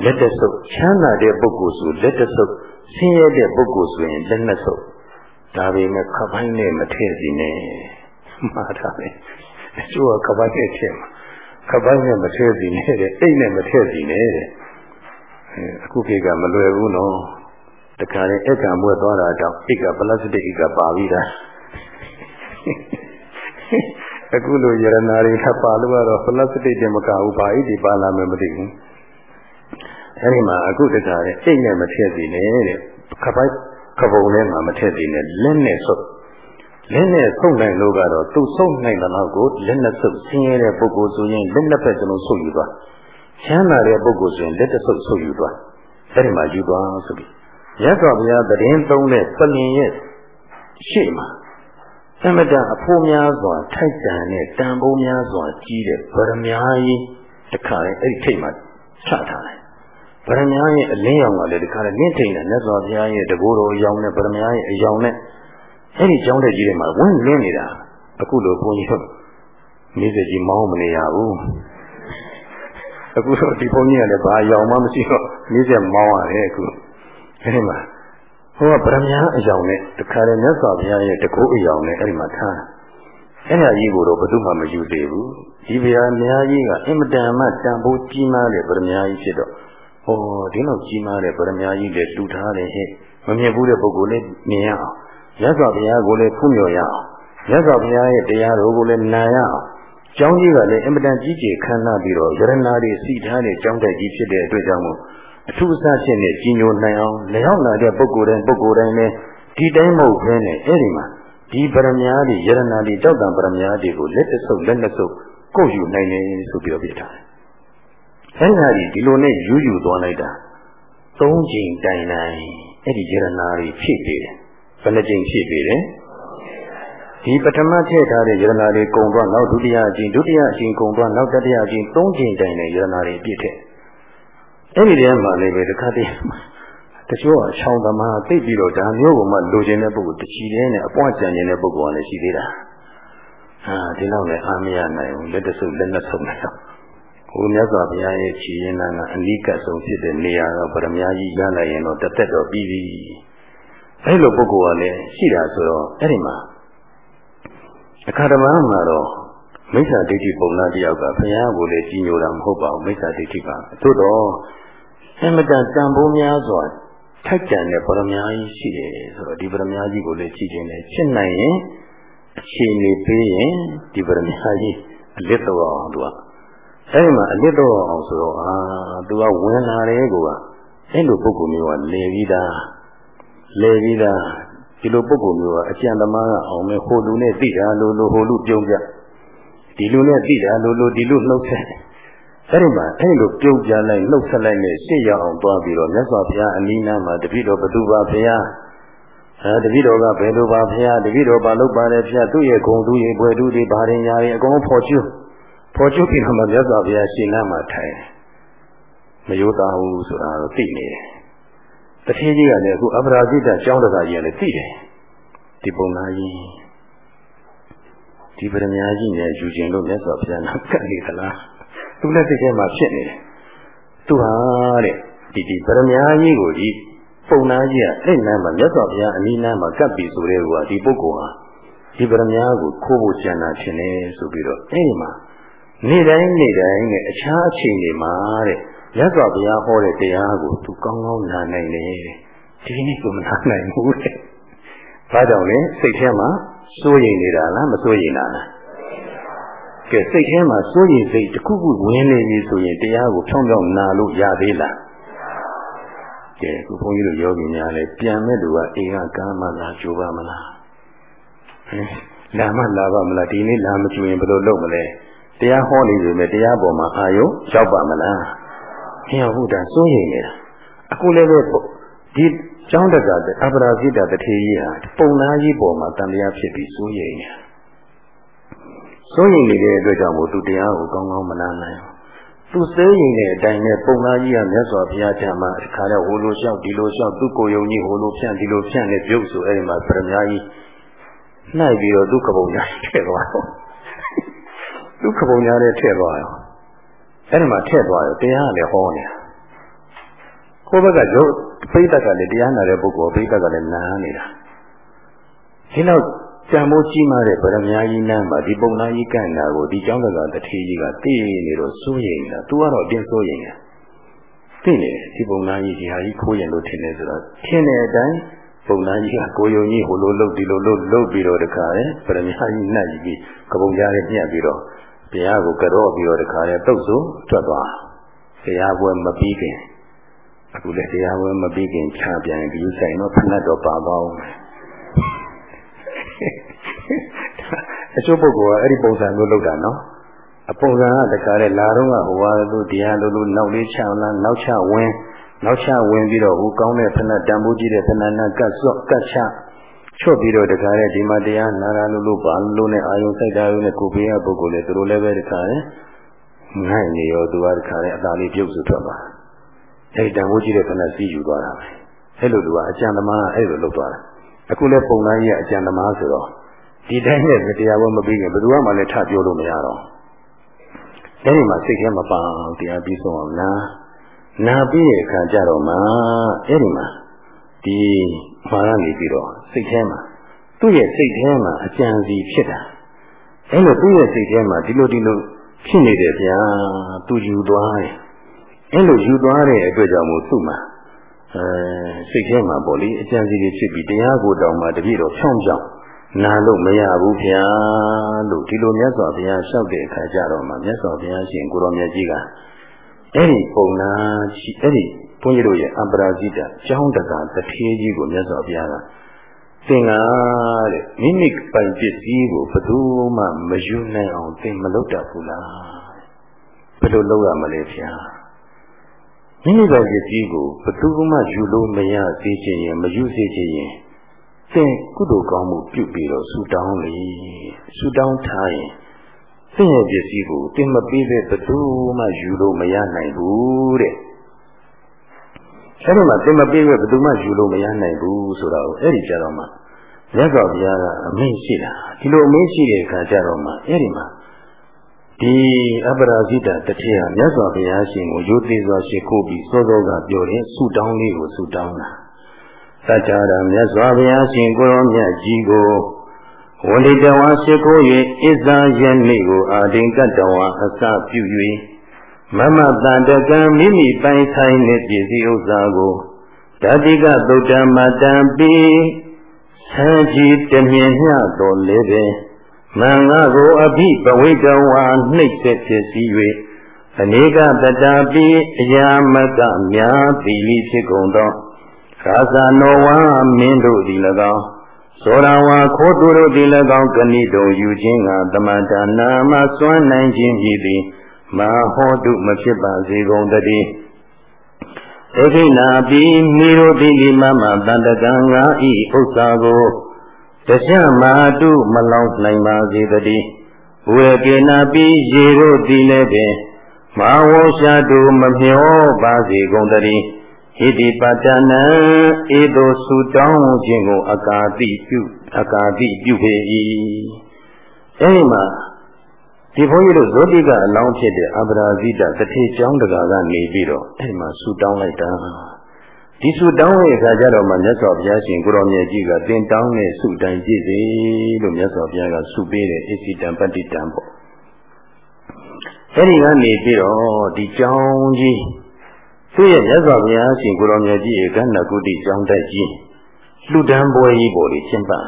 လက်တဆုပ်ချမ်းသာတဲ့ပုဂ္ဂိုလ်ဆိုလက်တဆုပ်ဆင်းရဲတဲ့ပုဂ္ဂိုလ်ဆိုရင်လက်နှစ်ဆုပ်ဒါပေမဲ့ခပိုင်းနဲ့မထည့်စီနဲ့မှားတာပဲအကျိုးကခပိုင်းနဲ့ထည့်မှာခပိုင်းနဲ့မထည့်စီနဲ့တဲ့အိတ်နဲ့မထည့်စီနဲ့တဲ့အခုခေတ်ကမလွယ်ဘူးနော်တခါလေအက္ခမွဲ့သွားတာတောင်အိတ်ကပလတ်စတစ်အိတ်ကပါပြီးတာ အခုလိုယရနာတွေထပ်ပါလို့ကတော့ပလတ်စတစ်တင်မကဘူးပါအိတ်ဒီပါလာမယ်မသိဘူးအဲဒီမှာအခုတခါလေအိတ်နဲ့မထည့်စီနဲ့တဲ့ခပိုက်ခပုံထဲမှာမထည့်စီနဲ့လက်နဲ့ဆုပ်လက်နဲ့ဆုပ်နိုင်လို့ကတော့သူဆုပ်နိုင်တဲ့လောက်ကိုလက်နဲ့ဆုပ်ဆင်းရဲတဲ့ပုဂ္ဂိုလ်ဆိုရင်လက်နှစ်ဖက်စလုံးဆုပ်ယူသွားချမ်းသာတဲ့ပုဂ္ဂိုလ်ဆိုရင်လက်တဆုပ်ဆုပ်ယူသွားအဲ့ဒီမှာယူသွားဆိုပြီးရသော်ဘုရားတရင်သုံးတဲ့ပလင်ရဲ့ရှေ့မှာ သမတအဖိုးများစွာထိုက်တန်တဲ့တန်ဖိုးများစွာကြီးတဲ့ဗရမ ्या ကြီးတခါလေအဲ့ဒီထိတ်မှာချထားတယ်ဗရမ ्या ရဲ့အလင်းရောင်ကလည်းတခါလေနင့်ထိန်တဲ့မြတ်စွာဘုရားရဲ့တကူတော်အယောင်နဲ့ဗရမ ्या ရဲ့အယောင်နဲ့အဲ့ဒီကျောင်းတဲ့ကြီးတွေမှာဝန်းလင်းနေတာအခုလိုဘုန်းကြီးတို့မိစေကြီးမောင်းမနေရဘူးအခုတော့ဒီဘုန်းကြီးကလည်းဘာရောင်မှမရှိတော့မိစေမောင်းရတယ်အခုအဲဒီမှာ ဟိုကဗရမယအယောင်နဲ့တခါလေမြတ်စွာဘုရားရဲ့တကုအယောင်နဲ့အဲ့ဒီမှာထားအဲ့ဒါကြီးကိုတော့ဘယ်သူမှမယူသေးဘူးဒီဗျာအများကြီးကအင်မတန်မှတန်ဖိုးကြီးမားတဲ့ဗရမယကြီးဖြစ်တော့ဟောဒီလောက်ကြီးမားတဲ့ဗရမယကြီးလည်းတူထားတယ်ဟဲ့မမြင်ဘူးတဲ့ပုဂ္ဂိုလ်လေးမြင်ရအောင်မြတ်စွာဘုရားကိုလည်းဖူးမြော်ရအောင်မြတ်စွာဘုရားရဲ့တရားတော်ကိုလည်းနာရအောင်ကျောင်းကြီးကလည်းအင်မတန်ကြီးကျယ်ခမ်းနားပြီးတော့ရတနာတွေစီထားတဲ့ကျောင်းတိုက်ကြီးဖြစ်တဲ့အတွက်ကြောင့်မို့ အထူးအဆဖြစ်နေကြီးညိုနိုင်အောင်လျောက်လာတဲ့ပုဂ္ဂိုလ်တိုင်းပုဂ္ဂိုလ်တိုင်းလည်းဒီတိုင်းမဟုတ်ဘဲနဲ့အဲ့ဒီမှာဒီပရမညာတွေယရနာတွေတောက်တံပရမညာတွေကိုလက်တဆုပ်လက်နှစ်ဆုပ်ကိုယ်ယူနိုင်တယ်ဆိုပြီးတော့ပြထားတယ်။အဲ့ဒါကြီးဒီလိုနဲ့ယူယူသွားလိုက်တာသုံးချိန်တိုင်တိုင်အဲ့ဒီယရနာတွေဖြည့်ပေးတယ်။ဘယ်နှချိန်ဖြည့်ပေးတယ်။ဒီပထမထည့်ထားတဲ့ယရနာတွေကုံသွားနောက်ဒုတိယအကျင့်ဒုတိယအကျင့်ကုံသွားနောက်တတိယအကျင့်သုံးချိန်တိုင်တဲ့ယရနာတွေပြည့်ထည့် အဲ့ဒီတည်းမှာလည်းပဲတစ်ခါတည်းတချို့ကချောင်းသမားသိပြီးတော့ဒါမျိုးကမှလိုချင်တဲ့ပုဂ္ဂိုလ်တချီတည်းနဲ့အပွားကြံနေတဲ့ပုဂ္ဂိုလ်ကလည်းရှိသေးတာဟာဒီလောက်လည်းအားမရနိုင်ဘူးလက်တဆုပ်လက်နဲ့ဆုပ်နေတော့ဟိုမြတ်စွာဘုရားရဲ့ခြေရင်းနာကအနိကဆုံးဖြစ်တဲ့နေရာတော့ဗရမ ्या ကြီးရလိုက်ရင်တော့တသက်တော့ပြီးပြီအဲ့လိုပုဂ္ဂိုလ်ကလည်းရှိတာဆိုတော့အဲ့ဒီမှာအခါတမမှာတော့မိစ္ဆာဒိဋ္ဌိပုံနာတယောက်ကဘုရားကိုလည်းကြီးညိုတာမဟုတ်ပါဘူးမိစ္ဆာဒိဋ္ဌိကသို့တော့ အမတန်တန်ဖိုးများစွာထိုက်တန်တဲ့ပရမ ्या ကြီးရှိတယ်ဆိုတော့ဒီပရမ ्या ကြီးကိုလည်းကြည့်ခြင်းနဲ့ရှင်းနိုင်ရင်အခြေအနေပေးရင်ဒီပရမ ्या ကြီးအလစ်တော့အောင်သူကအဲဒီမှာအလစ်တော့အောင်ဆိုတော့အာသူကဝင်လာတယ်ကွာအဲ့လိုပုဂ္ဂိုလ်မျိုးကလေပြီးသားလေပြီးသားဒီလိုပုဂ္ဂိုလ်မျိုးကအကျံသမားကအောင်မဲ့ဟိုလူနဲ့သိတာလိုလိုဟိုလူပြုံးပြဒီလူနဲ့သိတာလိုလိုဒီလူနှုတ်ဆက် အဲ့ဒီမှာအဲ့လိုပြုံးပြလိုက်နှုတ်ဆက်လိုက်နဲ့ရှေ့ရအောင်သွားပြီးတော့မြတ်စွာဘုရားအနိနာမှာတပိတော်ဘသူပါဘုရားအဲတပိတော်ကဘယ်လိုပါဘုရားတပိတော်ဘာလုပ်ပါလဲဘုရားသူ့ရဲ့ဂုံသူ့ရဲ့ဘွယ်သူတွေဘာရင်ညာတွေအကုန်ဖော်ကျွဖော်ကျွပြီးတော့မြတ်စွာဘုရားရှင်နာမှာထိုင်မယိုးသားဘူးဆိုတာတော့သိနေတယ်တထေးကြီးကလည်းအခုအပရာဇိတကျောင်းတကာကြီးကလည်းသိတယ်ဒီပုံသားကြီးဒီပရမညာကြီးနဲ့ယူခြင်းလို့မြတ်စွာဘုရားကကတ်နေသလား သူလည်းစိတ်ထဲမှာဖြစ်နေတယ်သူဟာတဲ့ဒီဒီပရမညာကြီးကိုဒီပုံသားကြီးကအဲ့နန်းမှာမြတ်စွာဘုရားအနီးနားမှာကပ်ပြီးဆိုတဲ့ကွာဒီပုဂ္ဂိုလ်ဟာဒီပရမညာကိုခိုးဖို့ကြံတာထင်တယ်ဆိုပြီးတော့အဲ့ဒီမှာနေ့တိုင်းနေ့တိုင်းနဲ့အခြားအချိန်တွေမှာတဲ့မြတ်စွာဘုရားဟောတဲ့တရားကိုသူကောင်းကောင်းနားနိုင်တယ်ဒီနေ့ကမနာနိုင်ဘူးတဲ့ဘာကြောင့်လဲစိတ်ထဲမှာစိုးရိမ်နေတာလားမစိုးရိမ်တာလား ကဲစိတ်ထဲမှာစိုးရိမ်စိတ်တစ်ခုခုဝင်နေပြီဆိုရင်တရားကိုဖြောင်းဖြောင်းနာလို့ရသေးလားကဲခုဘုန်းကြီးတို့ယောဂီများလည်းပြန်မဲ့သူကအိမ်ကကားမလားကြိုးပါမလားဟင်လာမလာပါမလားဒီနေ့လာမကြွရင်ဘယ်လိုလုပ်မလဲတရားဟောနေပြီမဲ့တရားပေါ်မှာအာယုရောက်ပါမလားဟင်ဟုတ်တာစိုးရိမ်နေတာအခုလည်းပဲဒီကျောင်းတကအပရာဇိတတထေကြီးဟာပုံသားကြီးပေါ်မှာတန်တရားဖြစ်ပြီးစိုးရိမ်နေတာ စိုးရိမ်နေတဲ့အတွက်ကြောင့်မို့သူတရားကိုကောင်းကောင်းမနာနိုင်ဘူးသူစိုးရိမ်တဲ့အတိုင်းနဲ့ပုံသားကြီးကမြတ်စွာဘုရားထံမှာအခါတော့ဟိုလိုလျှောက်ဒီလိုလျှောက်သူ့ကိုယ်ယုံကြီးဟိုလိုဖြန့်ဒီလိုဖြန့်နဲ့ပြုတ်ဆိုအဲ့ဒီမှာပရမကြီးနှိုက်ပြီးတော့သူ့ကပုံညာထည့်သွားတော့သူ့ကပုံညာနဲ့ထည့်သွားရောအဲ့ဒီမှာထည့်သွားရောတရားကလည်းဟောနေတာကိုယ့်ဘက်ကရုပ်ပိဋကကလည်းတရားနာတဲ့ပုဂ္ဂိုလ်ပိဋကကလည်းနားနေတာဒီလောက် ကြံမိုးကြီးမားတဲ့ဗရမ ्या ကြီးနန်းမှာဒီပုံနာကြီးကန့်တာကိုဒီကျောင်းတကာတထေကြီးကသိနေတော့စိုးရိမ်နေတာသူကတော့အတင်းစိုးရိမ်နေတာသိနေတယ်ဒီပုံနာကြီးဒီဟာကြီးခိုးရင်လို့ထင်တယ်ဆိုတော့ထင်တဲ့အတိုင်းပုံနာကြီးကကိုယုံကြီးဟိုလိုလုပ်ဒီလိုလုပ်လုပ်ပြီးတော့တခါလေဗရမ ्या ကြီးနှက်ပြီးကပုံကြားနဲ့ညှက်ပြီးတော့တရားကိုကြော့ပြီးတော့တခါလေတုတ်ဆိုထွက်သွားတရားပွဲမပြီးခင်အခုလည်းတရားဝင်မပြီးခင်ချပြန်ဒီဆိုင်တော့ဖဏတ်တော့ပါပါအောင် အချို့ပုဂ္ဂိုလ်ကအဲ့ဒီပုံစံမျိုးလုပ်တာနော်အပုံစံကတခါလေလာတော့ကဟိုဟာလို့တရားလို့လို့နောက်လေးချလာနောက်ချဝင်နောက်ချဝင်ပြီးတော့ဟိုကောင်းတဲ့ဖဏတ်တန်ဖိုးကြီးတဲ့ဖဏတ်နဲ့ကတ်စော့ကတ်ချချွတ်ပြီးတော့တခါလေဒီမှာတရားနာရလို့လို့ပါလို့နဲ့အာယုံစိုက်တာလို့နဲ့ကိုပေးရပုဂ္ဂိုလ်လေသူတို့လည်းပဲတခါလေငိုက်နေရောသူကတခါလေအသာလေးပြုတ်ဆိုထွက်သွားအဲ့တန်ဖိုးကြီးတဲ့ခဏစီးယူသွားတာပဲအဲ့လိုလူကအကျံသမားအဲ့လိုလုပ်သွားတာအခုလဲပုံသားကြီးကအကျံသမားဆိုတော့ ဒီတိုင်းနဲ့တရားပွဲမပြီးခင်ဘယ်သူမှလည်းထပြောလို့မရတော့အဲ့ဒီမှာစိတ်ထဲမပန်းတရားပြီးဆုံးအောင်နာနာပြီးတဲ့အခါကျတော့မှအဲ့ဒီမှာဒီမှာရနေပြီးတော့စိတ်ထဲမှာသူ့ရဲ့စိတ်ထဲမှာအကြံစီဖြစ်တာအဲ့လိုသူ့ရဲ့စိတ်ထဲမှာဒီလိုဒီလိုဖြစ်နေတယ်ဗျာသူယူသွားတယ်အဲ့လိုယူသွားတဲ့အတွက်ကြောင့်မို့သူ့မှာအဲစိတ်ထဲမှာပေါ့လေအကြံစီတွေဖြစ်ပြီးတရားကိုတောင်မှတပြည့်တော့ဖြောင်းဖြောင်း နာလို့မရဘူးဗျာလို့ဒီလိုမြတ်စွာဘုရားလျှောက်တဲ့အခါကျတော့မှမြတ်စွာဘုရားရှင်ကိုရောမြတ်ကြီးကအဲ့ဒီပုံနာရှိအဲ့ဒီဘုန်းကြီးတို့ရဲ့အပရာဇိတကျောင်းတကာတထေးကြီးကိုမြတ်စွာဘုရားကသင်္ကားတဲ့မိမိပိုင်ပစ္စည်းကိုဘယ်သူမှမယူနိုင်အောင်သင်မလုပ်တတ်ဘူးလားဘယ်လိုလုပ်ရမလဲဗျာမိမိပိုင်ပစ္စည်းကိုဘယ်သူမှယူလို့မရသေးခြင်းရင်မယူစေခြင်းရင် သင်ကုသိုလ်ကောင်းမှုပြုပြီးတော့ဆူတောင်းလေဆူတောင်းထားရင်သင်ရဲ့ပစ္စည်းကိုသင်မပေးတဲ့ဘယ်သူမှယူလို့မရနိုင်ဘူးတဲ့အဲ့ဒီမှာသင်မပေးတဲ့ဘယ်သူမှယူလို့မရနိုင်ဘူးဆိုတာကိုအဲ့ဒီကြတော့မှမြတ်စွာဘုရားကအမိန့်ရှိတာဒီလိုအမိန့်ရှိတဲ့အခါကျတော့မှအဲ့ဒီမှာဒီအပရာဇိတတတိယမြတ်စွာဘုရားရှင်ကိုရိုသေစွာရှိခိုးပြီးစောစောကပြောတယ်ဆူတောင်းလေးကိုဆူတောင်းတာ တတ္ထာရမြတ်စွာဘုရားရှင်ကိုရောမြတ်ကြီးကိုဝန္တိတဝါရှိခိုး၍ဣဇာယနေ့ကိုအာဒိန်ကတဝါအစပြု၍မမတန်တကံမိမိပိုင်ဆိုင်တဲ့ပစ္စည်းဥစ္စာကိုဓာတိကသုတ္တမတံပိဆံကြီးတမြင်မျှတော်လေပင်မင်္ဂကိုအဘိပဝိတဝါနှိမ့်ဆက်ဖြစ်စီ၍အနေကတတာပိအယာမကများသီလီဖြစ်ကုန်သော ရာဇာနောဝါမင်းတို့သည်၎င်းသောရဝါခိုးသူတို့သည်၎င်းကဏိတုံယူခြင်းကတမန္တနာမစွမ်းနိုင်ခြင်းဖြစ်သည်မဟောတုမဖြစ်ပါစေကုန်တည်းဧခိနာပိမိရိုတိလိမမတန္တကံငါဤဥစ္စာကိုတခြားမာတုမလောင်နိုင်ပါစေတည်းဘုရကေနာပိရေတို့သည်လည်းပင်မဝေါရှာတုမမျောပါစေကုန်တည်း ဟိတိပတ္တနံဧသောစုတောင်းခြင်းကို အကာတိပြုအကာတိပြုပေ၏အဲဒီမှာဒီဘုန်းကြီးတို့ဇောတိကအလောင်းဖြစ်တဲ့အပရာဇိတတထေကျောင်းတကာကနေပြီးတော့အဲဒီမှာဆူတောင်းလိုက်တာဒီဆူတောင်းရဲ့အခါကျတော့မှမြတ်စွာဘုရားရှင်ကိုရောင်မြတ်ကြီးကတင်တောင်းတဲ့ဆူတိုင်ကြည့်စေလို့မြတ်စွာဘုရားကဆူပေးတယ်အစ္စတံပတ္တိတံပေါ့အဲဒီကနေပြီးတော့ဒီကျောင်းကြီး သူ့ရဲ့မြတ်စွာဘုရားရှင်ကိုရောင်မြတ်ကြီးရဲ့ကန္နကုတိကျောင်းတိုက်ကြီးလူတန်းပွဲကြီးပေါ်ပြီးကျင်းပတယ်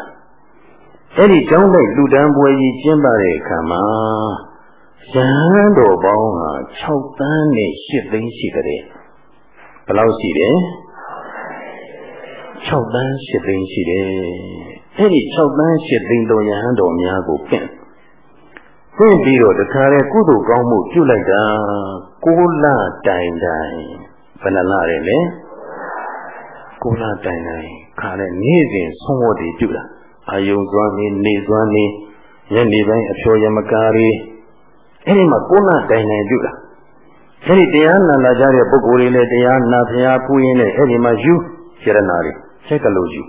အဲ့ဒီကျောင်းတိုက်လူတန်းပွဲကြီးကျင်းပတဲ့အခါမှာရဟန်းတော်ပေါင်းဟာ6တန်းနဲ့8သိန်းရှိတဲ့ဘယ်လောက်ရှိတယ်6တန်း8သိန်းရှိတယ်အဲ့ဒီ6တန်း8သိန်းတော်ရဟန်းတော်များကိုပင့်ပင့်ပြီးတော့တခါလေကုသိုလ်ကောင်းမှုပြုလိုက်တာ6လတိုင်တိုင် ဘယ်နှလရဲလဲ6လတိုင်တိုင်ခါလေနေ့စဉ်ဆုံးဝတ်တွေပြုတာအာယုံစွမ်းနေနေစွမ်းနေညနေပိုင်းအဖြောရမကားရီအဲ့ဒီမှာကိုးနာတိုင်တိုင်ပြုတာအဲ့ဒီတရားနာလာကြတဲ့ပုဂ္ဂိုလ်တွေလည်းတရားနာဖျားပူရင်းနဲ့အဲ့ဒီမှာယူရတနာတွေဆက်ကလို့ယူ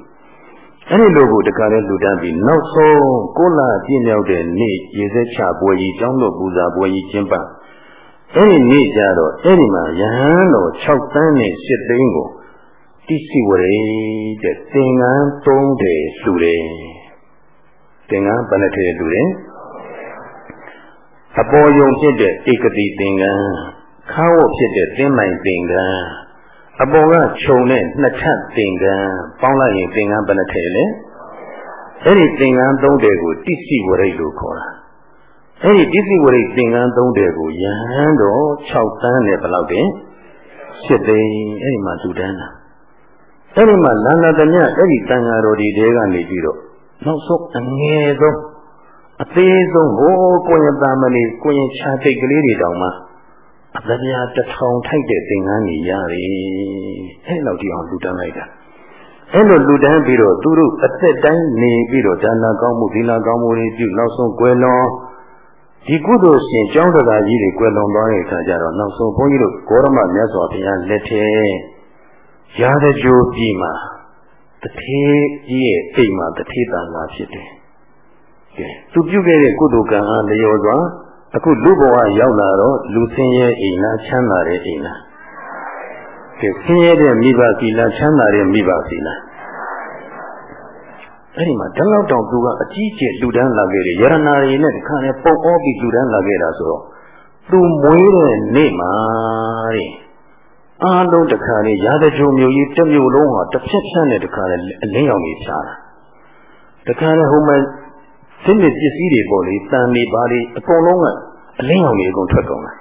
အဲ့ဒီလိုကိုတခါလဲလူတန်းပြီးနောက်ဆုံးကိုးလာပြည့်မြောက်တဲ့နေ့ရေစက်ချပွဲကြီးကျောင်းတော်ပူဇာပွဲကြီးကျင်းပ အဲ့ဒီနေ့ကျတော့အဲ့ဒီမှာယဟန်တော်6တန်းနဲ့7သိန်းကိုတိစီဝရေတဲ့သင်္ကန်းသုံးတယ်လှူတယ်သင်္ကန်းဘယ်နှထည့်လှူတယ်အပေါ်ယုံဖြစ်တဲ့ဧကတိသင်္ကန်းခါဝတ်ဖြစ်တဲ့သင်္မိုင်သင်္ကန်းအပေါ်ကခြုံတဲ့နှစ်ထပ်သင်္ကန်းပေါင်းလိုက်ရင်သင်္ကန်းဘယ်နှထည့်လဲအဲ့ဒီသင်္ကန်းသုံးတယ်ကိုတိစီဝရိတ်လို့ခေါ်တာ အဲ့ဒီတိစီဝရိတ်သင်္ကန်းသုံးတယ်ကိုယဟန်တော့6တန်းနဲ့ဘယ်လောက်တင်7သိန်းအဲ့ဒီမှာတူတန်းတာအဲ့ဒီမှာလန္နာတညအဲ့ဒီတန်ဃာတော်ဒီတဲကနေပြီးတော့နောက်ဆုံးအငယ်ဆုံးအသေးဆုံးဟိုကိုရင်တာမလေးကိုရင်ခြာတိတ်ကလေးတွေတောင်မှအသပြာတထောင်ထိုက်တဲ့သင်္ကန်းကြီးရတယ်အဲ့လောက်ကြည့်အောင်လူတန်းလိုက်တာအဲ့လိုလူတန်းပြီးတော့သူတို့အသက်တိုင်းနေပြီးတော့ဒါနာကောင်းမှုဒီနာကောင်းမှုတွေပြုနောက်ဆုံးကွယ်လွန် ဒီကုသိုလ်ရှင်ကျောင်းတရားကြီးတွေကွယ်လွန်သွားတဲ့အခါကျတော့နောက်ဆုံးဘုန်းကြီးတို့ဂေါရမမြတ်စွာဘုရားလက်ထဲရာဇကြိုးပြည်မှာတထေးကြီးရဲ့အိမ်မှာတထေးတန်လာဖြစ်တယ်။ကဲသူပြုခဲ့တဲ့ကုသိုလ်ကံအားလျော်စွာအခုလူဘဝရောက်လာတော့လူဆင်းရဲအိမ်လားချမ်းသာတဲ့အိမ်လား။ကဲဆင်းရဲတဲ့မိဘစီလားချမ်းသာတဲ့မိဘစီလား။ အဲ့ဒီမှာတလောက်တောင်သူကအကြီးကျယ်လူတန်းလာခဲ့တယ်ယရနာရီနဲ့တခါနဲ့ပုံအောပြီးလူတန်းလာခဲ့တာဆိုတော့သူမွေးတဲ့နေ့မှာတဲ့အားလုံးတခါလေရာဇကြိုမျိုးကြီးတစ်မျိုးလုံးဟာတစ်ဖြက်ဖြက်နဲ့တခါလေအလင်းရောင်ကြီးဖြားတာတခါလေဟိုမှာစိတ်နဲ့ပစ္စည်းတွေပေါ့လေတန်နေပါလေအကုန်လုံးကအလင်းရောင်ကြီးအကုန်ထွက်ကုန်တာ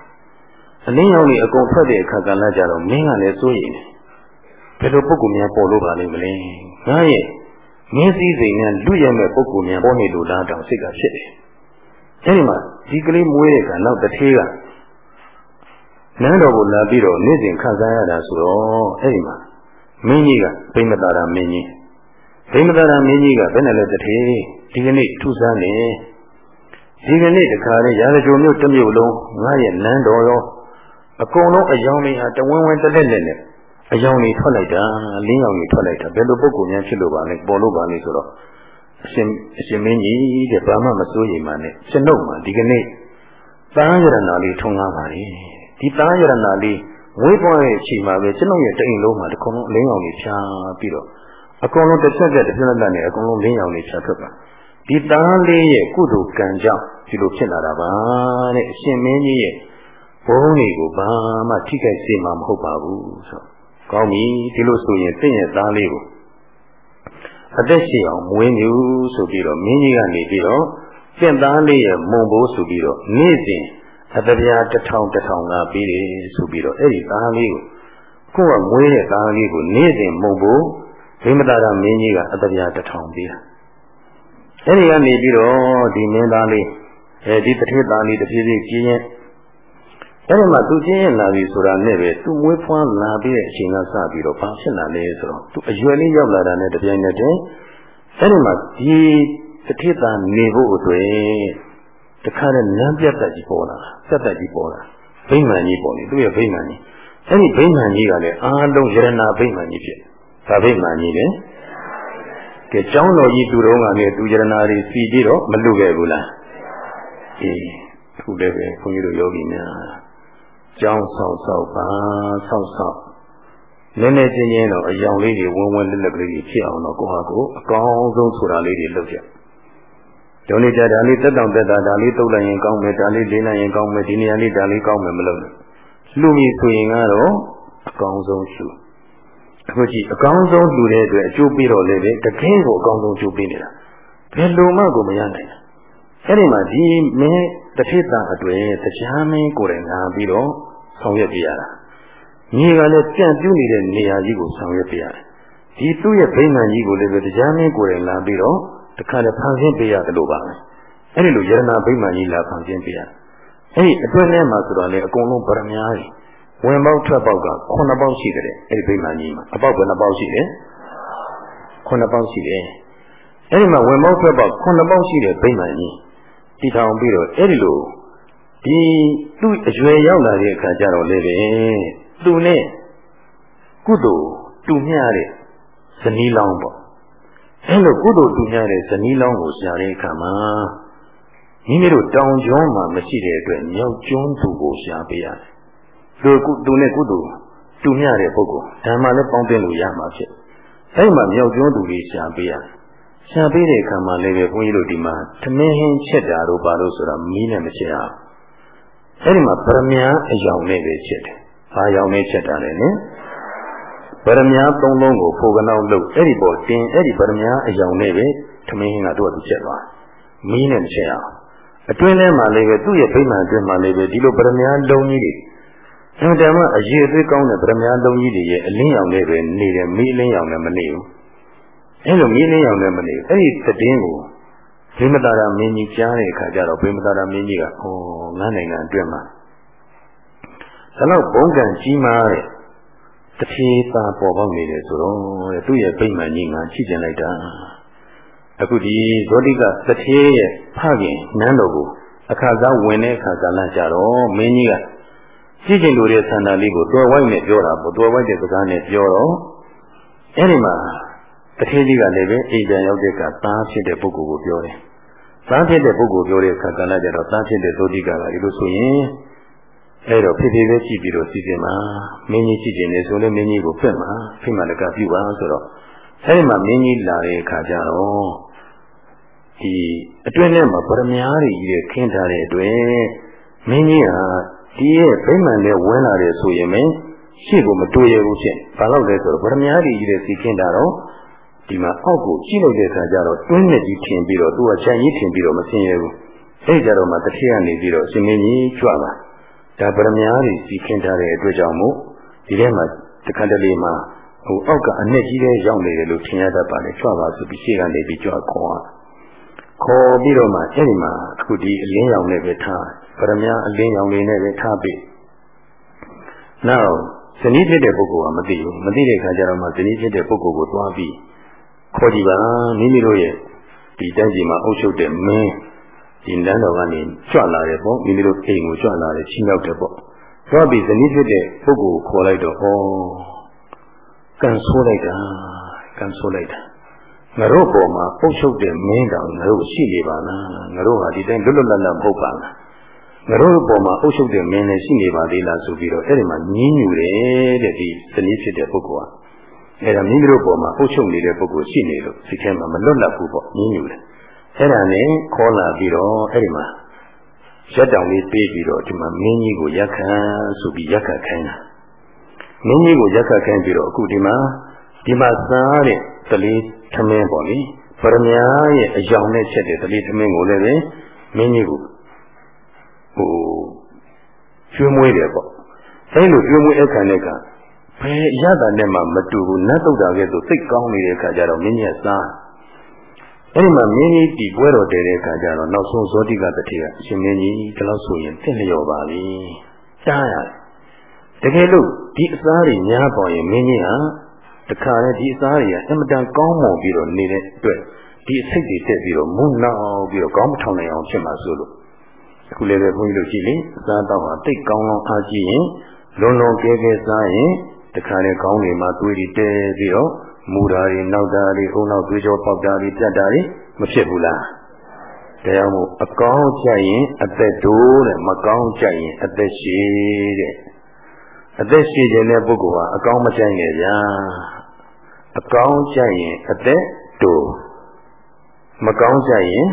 အလင်းရောင်ကြီးအကုန်ထွက်တဲ့အခါကလည်းကြတော့မင်းကလည်းစိုးရိမ်တယ်ဘယ်လိုပုဂ္ဂိုလ်များပေါ်လို့ပါလိမ့်မလဲငါရဲ့ မင်းစည်းစိမ်နဲ့လူရမဲ့ပုဂ္ဂိုလ်များပေါ်နေလို့လားတောင်စိတ်ကဖြစ်တယ်အဲဒီမှာဒီကလေးမွေးတဲ့ကနောက်တစ်သေးကနန်းတော်ကိုလာပြီးတော့နေ့စဉ်ခံစားရတာဆိုတော့အဲ့ဒီမှာမင်းကြီးကဗိမတာရမင်းကြီးဗိမတာရမင်းကြီးကဘယ်နဲ့လဲတထေဒီကနေ့ထူဆန်းနေဒီကနေ့တခါလေရာဇကြိုမျိုးတစ်မျိုးလုံးငါရဲ့နန်းတော်ရောအကုန်လုံးအယောင်တွေဟာတဝင်းဝင်းတက်လက်လက်နဲ့ အယောင်တွေထွက်လိုက်တာလင်းရောင်တွေထွက်လိုက်တာဘယ်လိုပုံကိုများဖြစ်လို့ပါလဲပေါ်လို့ပါလဲဆိုတော့အရှင်အရှင်မင်းကြီးတဲ့ဘာမှမစိုးရိမ်ပါနဲ့ကျွန်ုပ်မှာဒီကနေ့သံဃာရဏလေးထုံကားပါလေဒီသားရဏလေးဝေးပွားတဲ့အချိန်မှာပဲကျွန်တော်ရဲ့တအိမ်လုံးမှာတခုံလုံးအလင်းအောင်ကြီးဖြားပြီးတော့အကုန်လုံးတစ်ချက်ကတစ်ပြက်လက်နဲ့အကုန်လုံးလင်းရောင်နေချထွက်ပါဒီသားလေးရဲ့ကုသိုလ်ကံကြောင့်ဒီလိုဖြစ်လာတာပါတဲ့အရှင်မင်းကြီးရဲ့ဘုန်းတွေကိုဘာမှထိခိုက်စေမှာမဟုတ်ပါဘူးဆို ကောင်းပြီဒီလိုဆိုရင်တင့်ရဲ့သားလေးကိုအသက်ရှင်အောင်မွေးမြူဆိုပြီးတော့မင်းကြီးကနေပြီးတော့တင့်သားလေးရဲ့မုံဘိုးဆိုပြီးတော့နေ့စဉ်အတပြားတစ်ထောင်တစ်ထောင်လာပြီးတယ်ဆိုပြီးတော့အဲ့ဒီသားလေးကိုကိုယ်ကမွေးတဲ့သားလေးကိုနေ့စဉ်မုံဘိုးဗိမတာရမင်းကြီးကအတပြားတစ်ထောင်ပေးတာအဲ့ဒီကနေပြီးတော့ဒီမင်းသားလေးအဲဒီတထေသားလေးတဖြည်းဖြည်းကြီးရင် အဲ့ဒီမှာသူကျင်းရင်လာပြီဆိုတာနဲ့ပဲသူမွေးဖွားလာပြီးတဲ့အချိန်ကစပြီးတော့ဘာဖြစ်လာလဲဆိုတော့သူအရွယ်လေးရောက်လာတာနဲ့တပြိုင်နက်တည်းအဲ့ဒီမှာဒီတထေသားနေဖို့အတွက်တခါနဲ့နမ်းပြတ်တက်ကြီးပေါ်လာပြတ်တက်ကြီးပေါ်လာဗိမာန်ကြီးပေါ်နေသူ့ရဲ့ဗိမာန်ကြီးအဲ့ဒီဗိမာန်ကြီးကလည်းအားလုံးယရနာဗိမာန်ကြီးဖြစ်ဒါဗိမာန်ကြီးလေကဲကျောင်းတော်ကြီးသူတော်ကလည်းသူယရနာတွေစီပြီးတော့မလွတ်ခဲ့ဘူးလားအေးအခုလည်းပဲခွန်ကြီးတို့ယောဂီများ ကြောင်းဆောက်ဆောက်ပါဆောက်ဆောက်နည်းနည်းချင်းချင်းတော့အယောင်လေးတွေဝင်းဝင်းလက်လက်ကလေးတွေဖြစ်အောင်တော့ကိုဟာကိုအကောင်းဆုံးဆိုတာလေးတွေလုပ်ကြ။ဒုနေကြဒါလေးတက်တောင်တက်တာဒါလေးတုတ်လိုက်ရင်ကောင်းမယ်ဒါလေးလေးလိုက်ရင်ကောင်းမယ်ဒီနေရာလေးဒါလေးကောင်းမယ်မလုပ်နဲ့။လူကြီးဆိုရင်ကတော့အကောင်းဆုံးရှု။အခုကြည့်အကောင်းဆုံးလူတဲ့အတွက်အကျိုးပေးတော့လေတကယ်ကိုအကောင်းဆုံးကျိုးပေးနေတာ။ဘယ်လိုမှကိုမရနိုင်ဘူး။အဲ့ဒီမှာဒီမင်းတစ်ဖြစ်တာအတွေ့တရားမင်းကိုယ်တိုင်ငါပြီးတော့ ဆောင်ရွက်ပြရတာမြေကလည်းပြန့်ပြူးနေတဲ့နေရာကြီးကိုဆောင်ရွက်ပြရတယ်ဒီသူ့ရဲ့ဗိမာန်ကြီးကိုလည်းပဲတရားမင်းကိုယ်တိုင်လာပြီးတော့တခါတည်းဖန်ဆင်းပေးရတယ်လို့ပါပဲအဲ့ဒီလိုယရနာဗိမာန်ကြီးလာဖန်ဆင်းပေးရတယ်အဲ့ဒီအတွင်းထဲမှာဆိုတော့လေအကုန်လုံးဗရမ ्या ကြီးဝင်ပေါက်ထွက်ပေါက်က9ပေါက်ရှိတယ်အဲ့ဒီဗိမာန်ကြီးမှာအပေါက်ဘယ်နှပေါက်ရှိလဲ9ပေါက်ရှိတယ်အဲ့ဒီမှာဝင်ပေါက်ထွက်ပေါက်9ပေါက်ရှိတဲ့ဗိမာန်ကြီးတည်ထောင်ပြီးတော့အဲ့ဒီလို ဒီသူ့အရွယ်ရောက်လာတဲ့အခါကျတော့လေပဲသူနဲ့ကုသိုလ်တူမျှတဲ့ဇနီးလောင်းပေါ့အဲလိုကုသိုလ်တူမျှတဲ့ဇနီးလောင်းကိုရှာတဲ့အခါမှာမိမိတို့တောင်ကျွန်းမှာမရှိတဲ့အတွက်မြောက်ကျွန်းသူကိုရှာပေးရတယ်သူကုသူနဲ့ကုသိုလ်တူမျှတဲ့ပုဂ္ဂိုလ်ဓမ္မလည်းပေါင်းတင်လို့ရမှာဖြစ်အဲဒီမှာမြောက်ကျွန်းသူတွေရှာပေးရတယ်ရှာပေးတဲ့အခါမှာလည်းပဲဘုန်းကြီးတို့ဒီမှာသမင်းဟင်းချက်တာတို့ပါလို့ဆိုတာမီးနဲ့မချက်အောင် အဲ့ဒီမှာပရမညာအယောင်လေးပဲဖြစ်တယ်။ဘာယောင်လေးဖြစ်တာလဲနည်းပရမညာသုံးလုံးကိုဖိုကနောက်လုပ်အဲ့ဒီပေါ်တင်အဲ့ဒီပရမညာအယောင်လေးပဲထမင်းဟင်းကတော့သူချက်သွားမီးနဲ့မချက်အောင်အတွင်းထဲမှာလေးပဲသူ့ရဲ့ဖိမှန်အတွင်းမှာလေးပဲဒီလိုပရမညာလုံးကြီးတွေအင်တမအရေးအသေးကောင်းတဲ့ပရမညာလုံးကြီးတွေရဲ့အလင်းရောင်လေးပဲနေတယ်မီးလင်းရောင်လည်းမနေဘူးအဲ့လိုမီးလင်းရောင်လည်းမနေဘူးအဲ့ဒီသတင်းကို ဘိမတာရမင်းကြီးကြားတဲ့အခါကျတော့ဘိမတာရမင်းကြီးကဩငါနိုင်ငံအတွင်းမှာဒါတော့ဘုံကံကြီးမားတဲ့တဖြည်းသာပေါ်ပေါက်နေတယ်ဆိုတော့တဲ့သူ့ရဲ့ဗိမာန်ကြီးငါချိကျင်လိုက်တာအခုဒီဇောတိကတဖြည်းရဲ့ဖခင်နန်းတော်ကိုအခါစားဝင်တဲ့အခါကာလကြတော့မင်းကြီးကကြည့်ကျင်လို့တဲ့ဆန္ဒလေးကိုတွယ်ဝိုက်နဲ့ပြောတာပေါ့တွယ်ဝိုက်တဲ့စကားနဲ့ပြောတော့အဲ့ဒီမှာတထေးကြီးကလည်းပဲအိမ်ပြန်ရောက်တဲ့ကသားဖြစ်တဲ့ပုဂ္ဂိုလ်ကိုပြောတယ် သားဖြစ်တဲ့ပုဂ္ဂိုလ်ပြောတဲ့အခါကလည်းကြတော့သားဖြစ်တဲ့သောတိကကဒီလိုဆိုရင်အဲ့တော့ဖြစ်ဖြစ်ပဲကြည့်ပြီးတော့စီစဉ်မှာမင်းကြီးကြည့်ကျင်နေဆိုလည်းမင်းကြီးကိုဖက်မှာဖိမလကပြုပါဆိုတော့အဲ့ဒီမှာမင်းကြီးလာတဲ့အခါကျတော့ဒီအတွင်းထဲမှာဗရမ ्या တွေကြီးခင်းထားတဲ့အတွက်မင်းကြီးဟာဒီရဲ့ဗိမာန်နဲ့ဝင်လာတယ်ဆိုရင်မင်းရှေ့ကိုမတွေ့ရဘူးဖြစ်ဘာလို့လဲဆိုတော့ဗရမ ्या တွေကြီးစီခင်းတာတော့ ဒီမှာအောက်ကိုကြည့်လိုက်တဲ့အခါကျတော့တွင်းနဲ့ကြီးထင်ပြီးတော့သူကခြံကြီးထင်ပြီးတော့မဆင်းရဲဘူးအဲ့ကြတော့မှတစ်ထည့်ကနေပြီးတော့ရှင်မင်းကြီးကြွလာဒါဗရမ ्या တွေစီခင်းထားတဲ့အတွက်ကြောင့်မို့ဒီထဲမှာတခါတလေမှာဟိုအောက်ကအနှစ်ကြီးတဲ့ရောက်နေတယ်လို့ထင်ရတတ်ပါလေကြွပါဆိုပြီးရှေ့ကနေပြီးကြွခေါ်ခေါ်ပြီးတော့မှအဲ့ဒီမှာအခုဒီအလင်းရောင်နဲ့ပဲထားဗရမ ्या အလင်းရောင်လေးနဲ့ပဲထားပြီးနောက်ဇနီးဖြစ်တဲ့ပုဂ္ဂိုလ်ကမသိဘူးမသိတဲ့အခါကျတော့မှဇနီးဖြစ်တဲ့ပုဂ္ဂိုလ်ကိုတွားပြီး ခေါ်ကြည့်ပါမိမိတို့ရဲ့ဒီတိုင်းပြည်မှာအုပ်ချုပ်တဲ့မင်းဒီလမ်းတော်ကနေကြွလာတယ်ပေါ့မိမိတို့အိမ်ကိုကြွလာတယ်ချင်းရောက်တယ်ပေါ့တော့ပြီးဇနီးဖြစ်တဲ့ပုဂ္ဂိုလ်ကိုခေါ်လိုက်တော့ဩကန်ဆိုးလိုက်တာကန်ဆိုးလိုက်တာငါတို့ပေါ်မှာအုပ်ချုပ်တဲ့မင်းတောင်ငါတို့ရှိနေပါလားငါတို့ဟာဒီတိုင်းလွတ်လွတ်လပ်လပ်မဟုတ်ပါလားငါတို့ပေါ်မှာအုပ်ချုပ်တဲ့မင်းလည်းရှိနေပါသေးလားဆိုပြီးတော့အဲ့ဒီမှာညင်းညူတယ်တဲ့ဒီဇနီးဖြစ်တဲ့ပုဂ္ဂိုလ်က အဲ့ဒါမိမိတို့ပေါ်မှာအုပ်ချုပ်နေတဲ့ပုဂ္ဂိုလ်ရှိနေလို့စိတ်ထဲမှာမလွတ်လပ်ဘူးပေါ့ညင်းညူတယ်အဲ့ဒါနဲ့ခေါ်လာပြီးတော့အဲ့ဒီမှာရက်တောင်လေးပေးပြီးတော့ဒီမှာမင်းကြီးကိုရက်ခံဆိုပြီးရက်ခတ်ခိုင်းတာမင်းကြီးကိုရက်ခတ်ခိုင်းပြီးတော့အခုဒီမှာဒီမှာစားတဲ့တလေးသမင်းပေါ့လေပရမညာရဲ့အယောင်နဲ့ချက်တဲ့တလေးသမင်းကိုလည်းပဲမင်းကြီးကိုဟိုကျွေးမွေးတယ်ပေါ့အဲလိုကျွေးမွေးအခါနဲ့က ဘယ်ရတာနဲ့မှမတူဘူးနတ်တုတ်တာကဲဆိုစိတ်ကောင်းနေတဲ့အခါကျတော့မင်းကြီးကစားအဲ့ဒီမှာမင်းကြီးဒီပွဲတော်တည်တဲ့အခါကျတော့နောက်ဆုံးဇောတိကတတိယအရှင်မင်းကြီးဒီလောက်ဆိုရင်တင့်လျော်ပါပြီတားရတယ်တကယ်လို့ဒီအစားတွေများပေါ်ရင်မင်းကြီးဟာတခါလေဒီအစားတွေကအင်မတန်ကောင်းမွန်ပြီးတော့နေတဲ့အတွက်ဒီအစိတ်တွေတက်ပြီးတော့မုန်းနောက်ပြီးတော့ကောင်းမထောင်နိုင်အောင်ဖြစ်မှာဆိုလို့အခုလည်းပဲဘုန်းကြီးတို့ကြည့်လေအစားတော့ဟာတိတ်ကောင်းကောင်းအားကြည့်ရင်လွန်လွန်ကဲကဲစားရင် တခါလေကောင်းတွေမှာတွေးပြီးတဲပြီးတော့မူတာတွေနောက်တာတွေအုံနောက်သွေးကြောပေါက်တာတွေပြတ်တာတွေမဖြစ်ဘူးလားတရားမို့အကောင်းကြရင်အသက်တိုးတဲ့မကောင်းကြရင်အသက်ရှည်တဲ့အသက်ရှည်ခြင်းတဲ့ပုဂ္ဂိုလ်ဟာအကောင်းမကြိုက်နဲ့ဗျာအကောင်းကြရင်အသက်တိုးမကောင်းကြရင်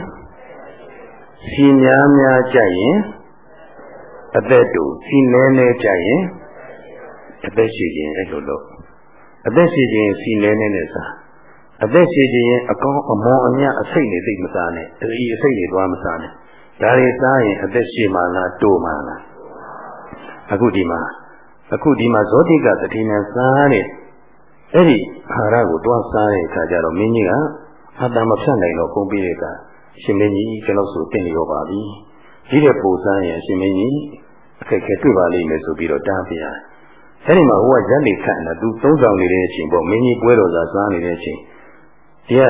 စီများများကြရင်အသက်တူစီနဲနဲကြရင် အသက်ရှိခြင်းအဲ့လိုလို့အသက်ရှိခြင်းစီနဲနဲနဲ့စားအသက်ရှိခြင်းအကောင်းအမောအမြအစိတ်နေသိမစားနဲ့ဒီအစိတ်နေသွားမစားနဲ့ဒါတွေစားရင်အသက်ရှိမှလားတိုးမှလားအခုဒီမှာအခုဒီမှာဇောတိကသတိနဲ့စားတဲ့အဲ့ဒီအာဟာရကိုတွားစားတဲ့အခါကျတော့မင်းကြီးကအတ္တမဖြတ်နိုင်တော့ပုံပြီးတဲ့အခါရှင်မင်းကြီးကျွန်တော်ဆိုတင့်လျော်ပါပြီဒီတဲ့ပူစမ်းရင်ရှင်မင်းကြီးအခက်ခဲတွေ့ပါလိမ့်မယ်ဆိုပြီးတော့တားပြရတယ် အဲဒီမှာဟိုကရက်နေခန့်တာသူသုံးဆောင်နေတဲ့အချိန်ပေါ့မင်းကြီးပွဲတော်သာစားနေတဲ့အချိန်ဒီက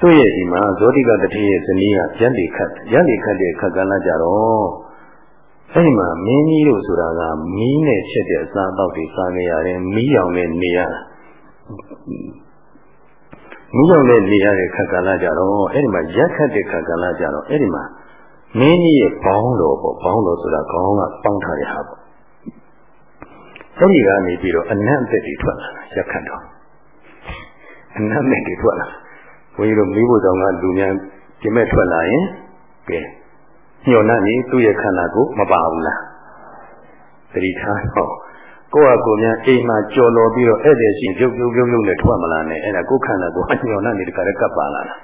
သူ့ရဲ့ဒီမှာဇောတိကတတိရဲ့ဇနီးကရက်နေခတ်ရက်နေခတ်တဲ့ခက်ကလာကြတော့အဲဒီမှာမင်းကြီးတို့ဆိုတာကမီးနဲ့ချက်တဲ့အစားအသောက်တွေစားနေရတယ်မီးရောင်နဲ့နေရမီးရောင်နဲ့နေရတဲ့ခက်ကလာကြတော့အဲဒီမှာရက်ခတ်တဲ့ခက်ကလာကြတော့အဲဒီမှာမင်းကြီးရဲ့ဘောင်းတော်ပေါ့ဘောင်းတော်ဆိုတာခေါင်းကပေါင်းထားတဲ့ဟာပေါ့ အဲဒီကနေပြီးတော့အနတ်အသက်တွေထွက်လာရက်ခတ်တော့အနတ်မဲ့တွေထွက်လာဘုန်းကြီးတို့မိဖို့ဆောင်ကလူများဒီမဲ့ထွက်လာရင်ကဲညှော်နှံ့နေသူ့ရဲ့ခန္ဓာကိုမပါဘူးလားသတိထားတော့ကိုယ့်ဟာကိုယ်များအိမ်မှာကြော်လော်ပြီးတော့ဧည့်သည်ရှင်ပြုတ်ပြုတ်ပြုတ်ပြုတ်နဲ့ထွက်မလာနဲ့အဲ့ဒါကိုယ်ခန္ဓာကိုအညှော်နှံ့နေတခါတည်းကပ်ပါလာတာ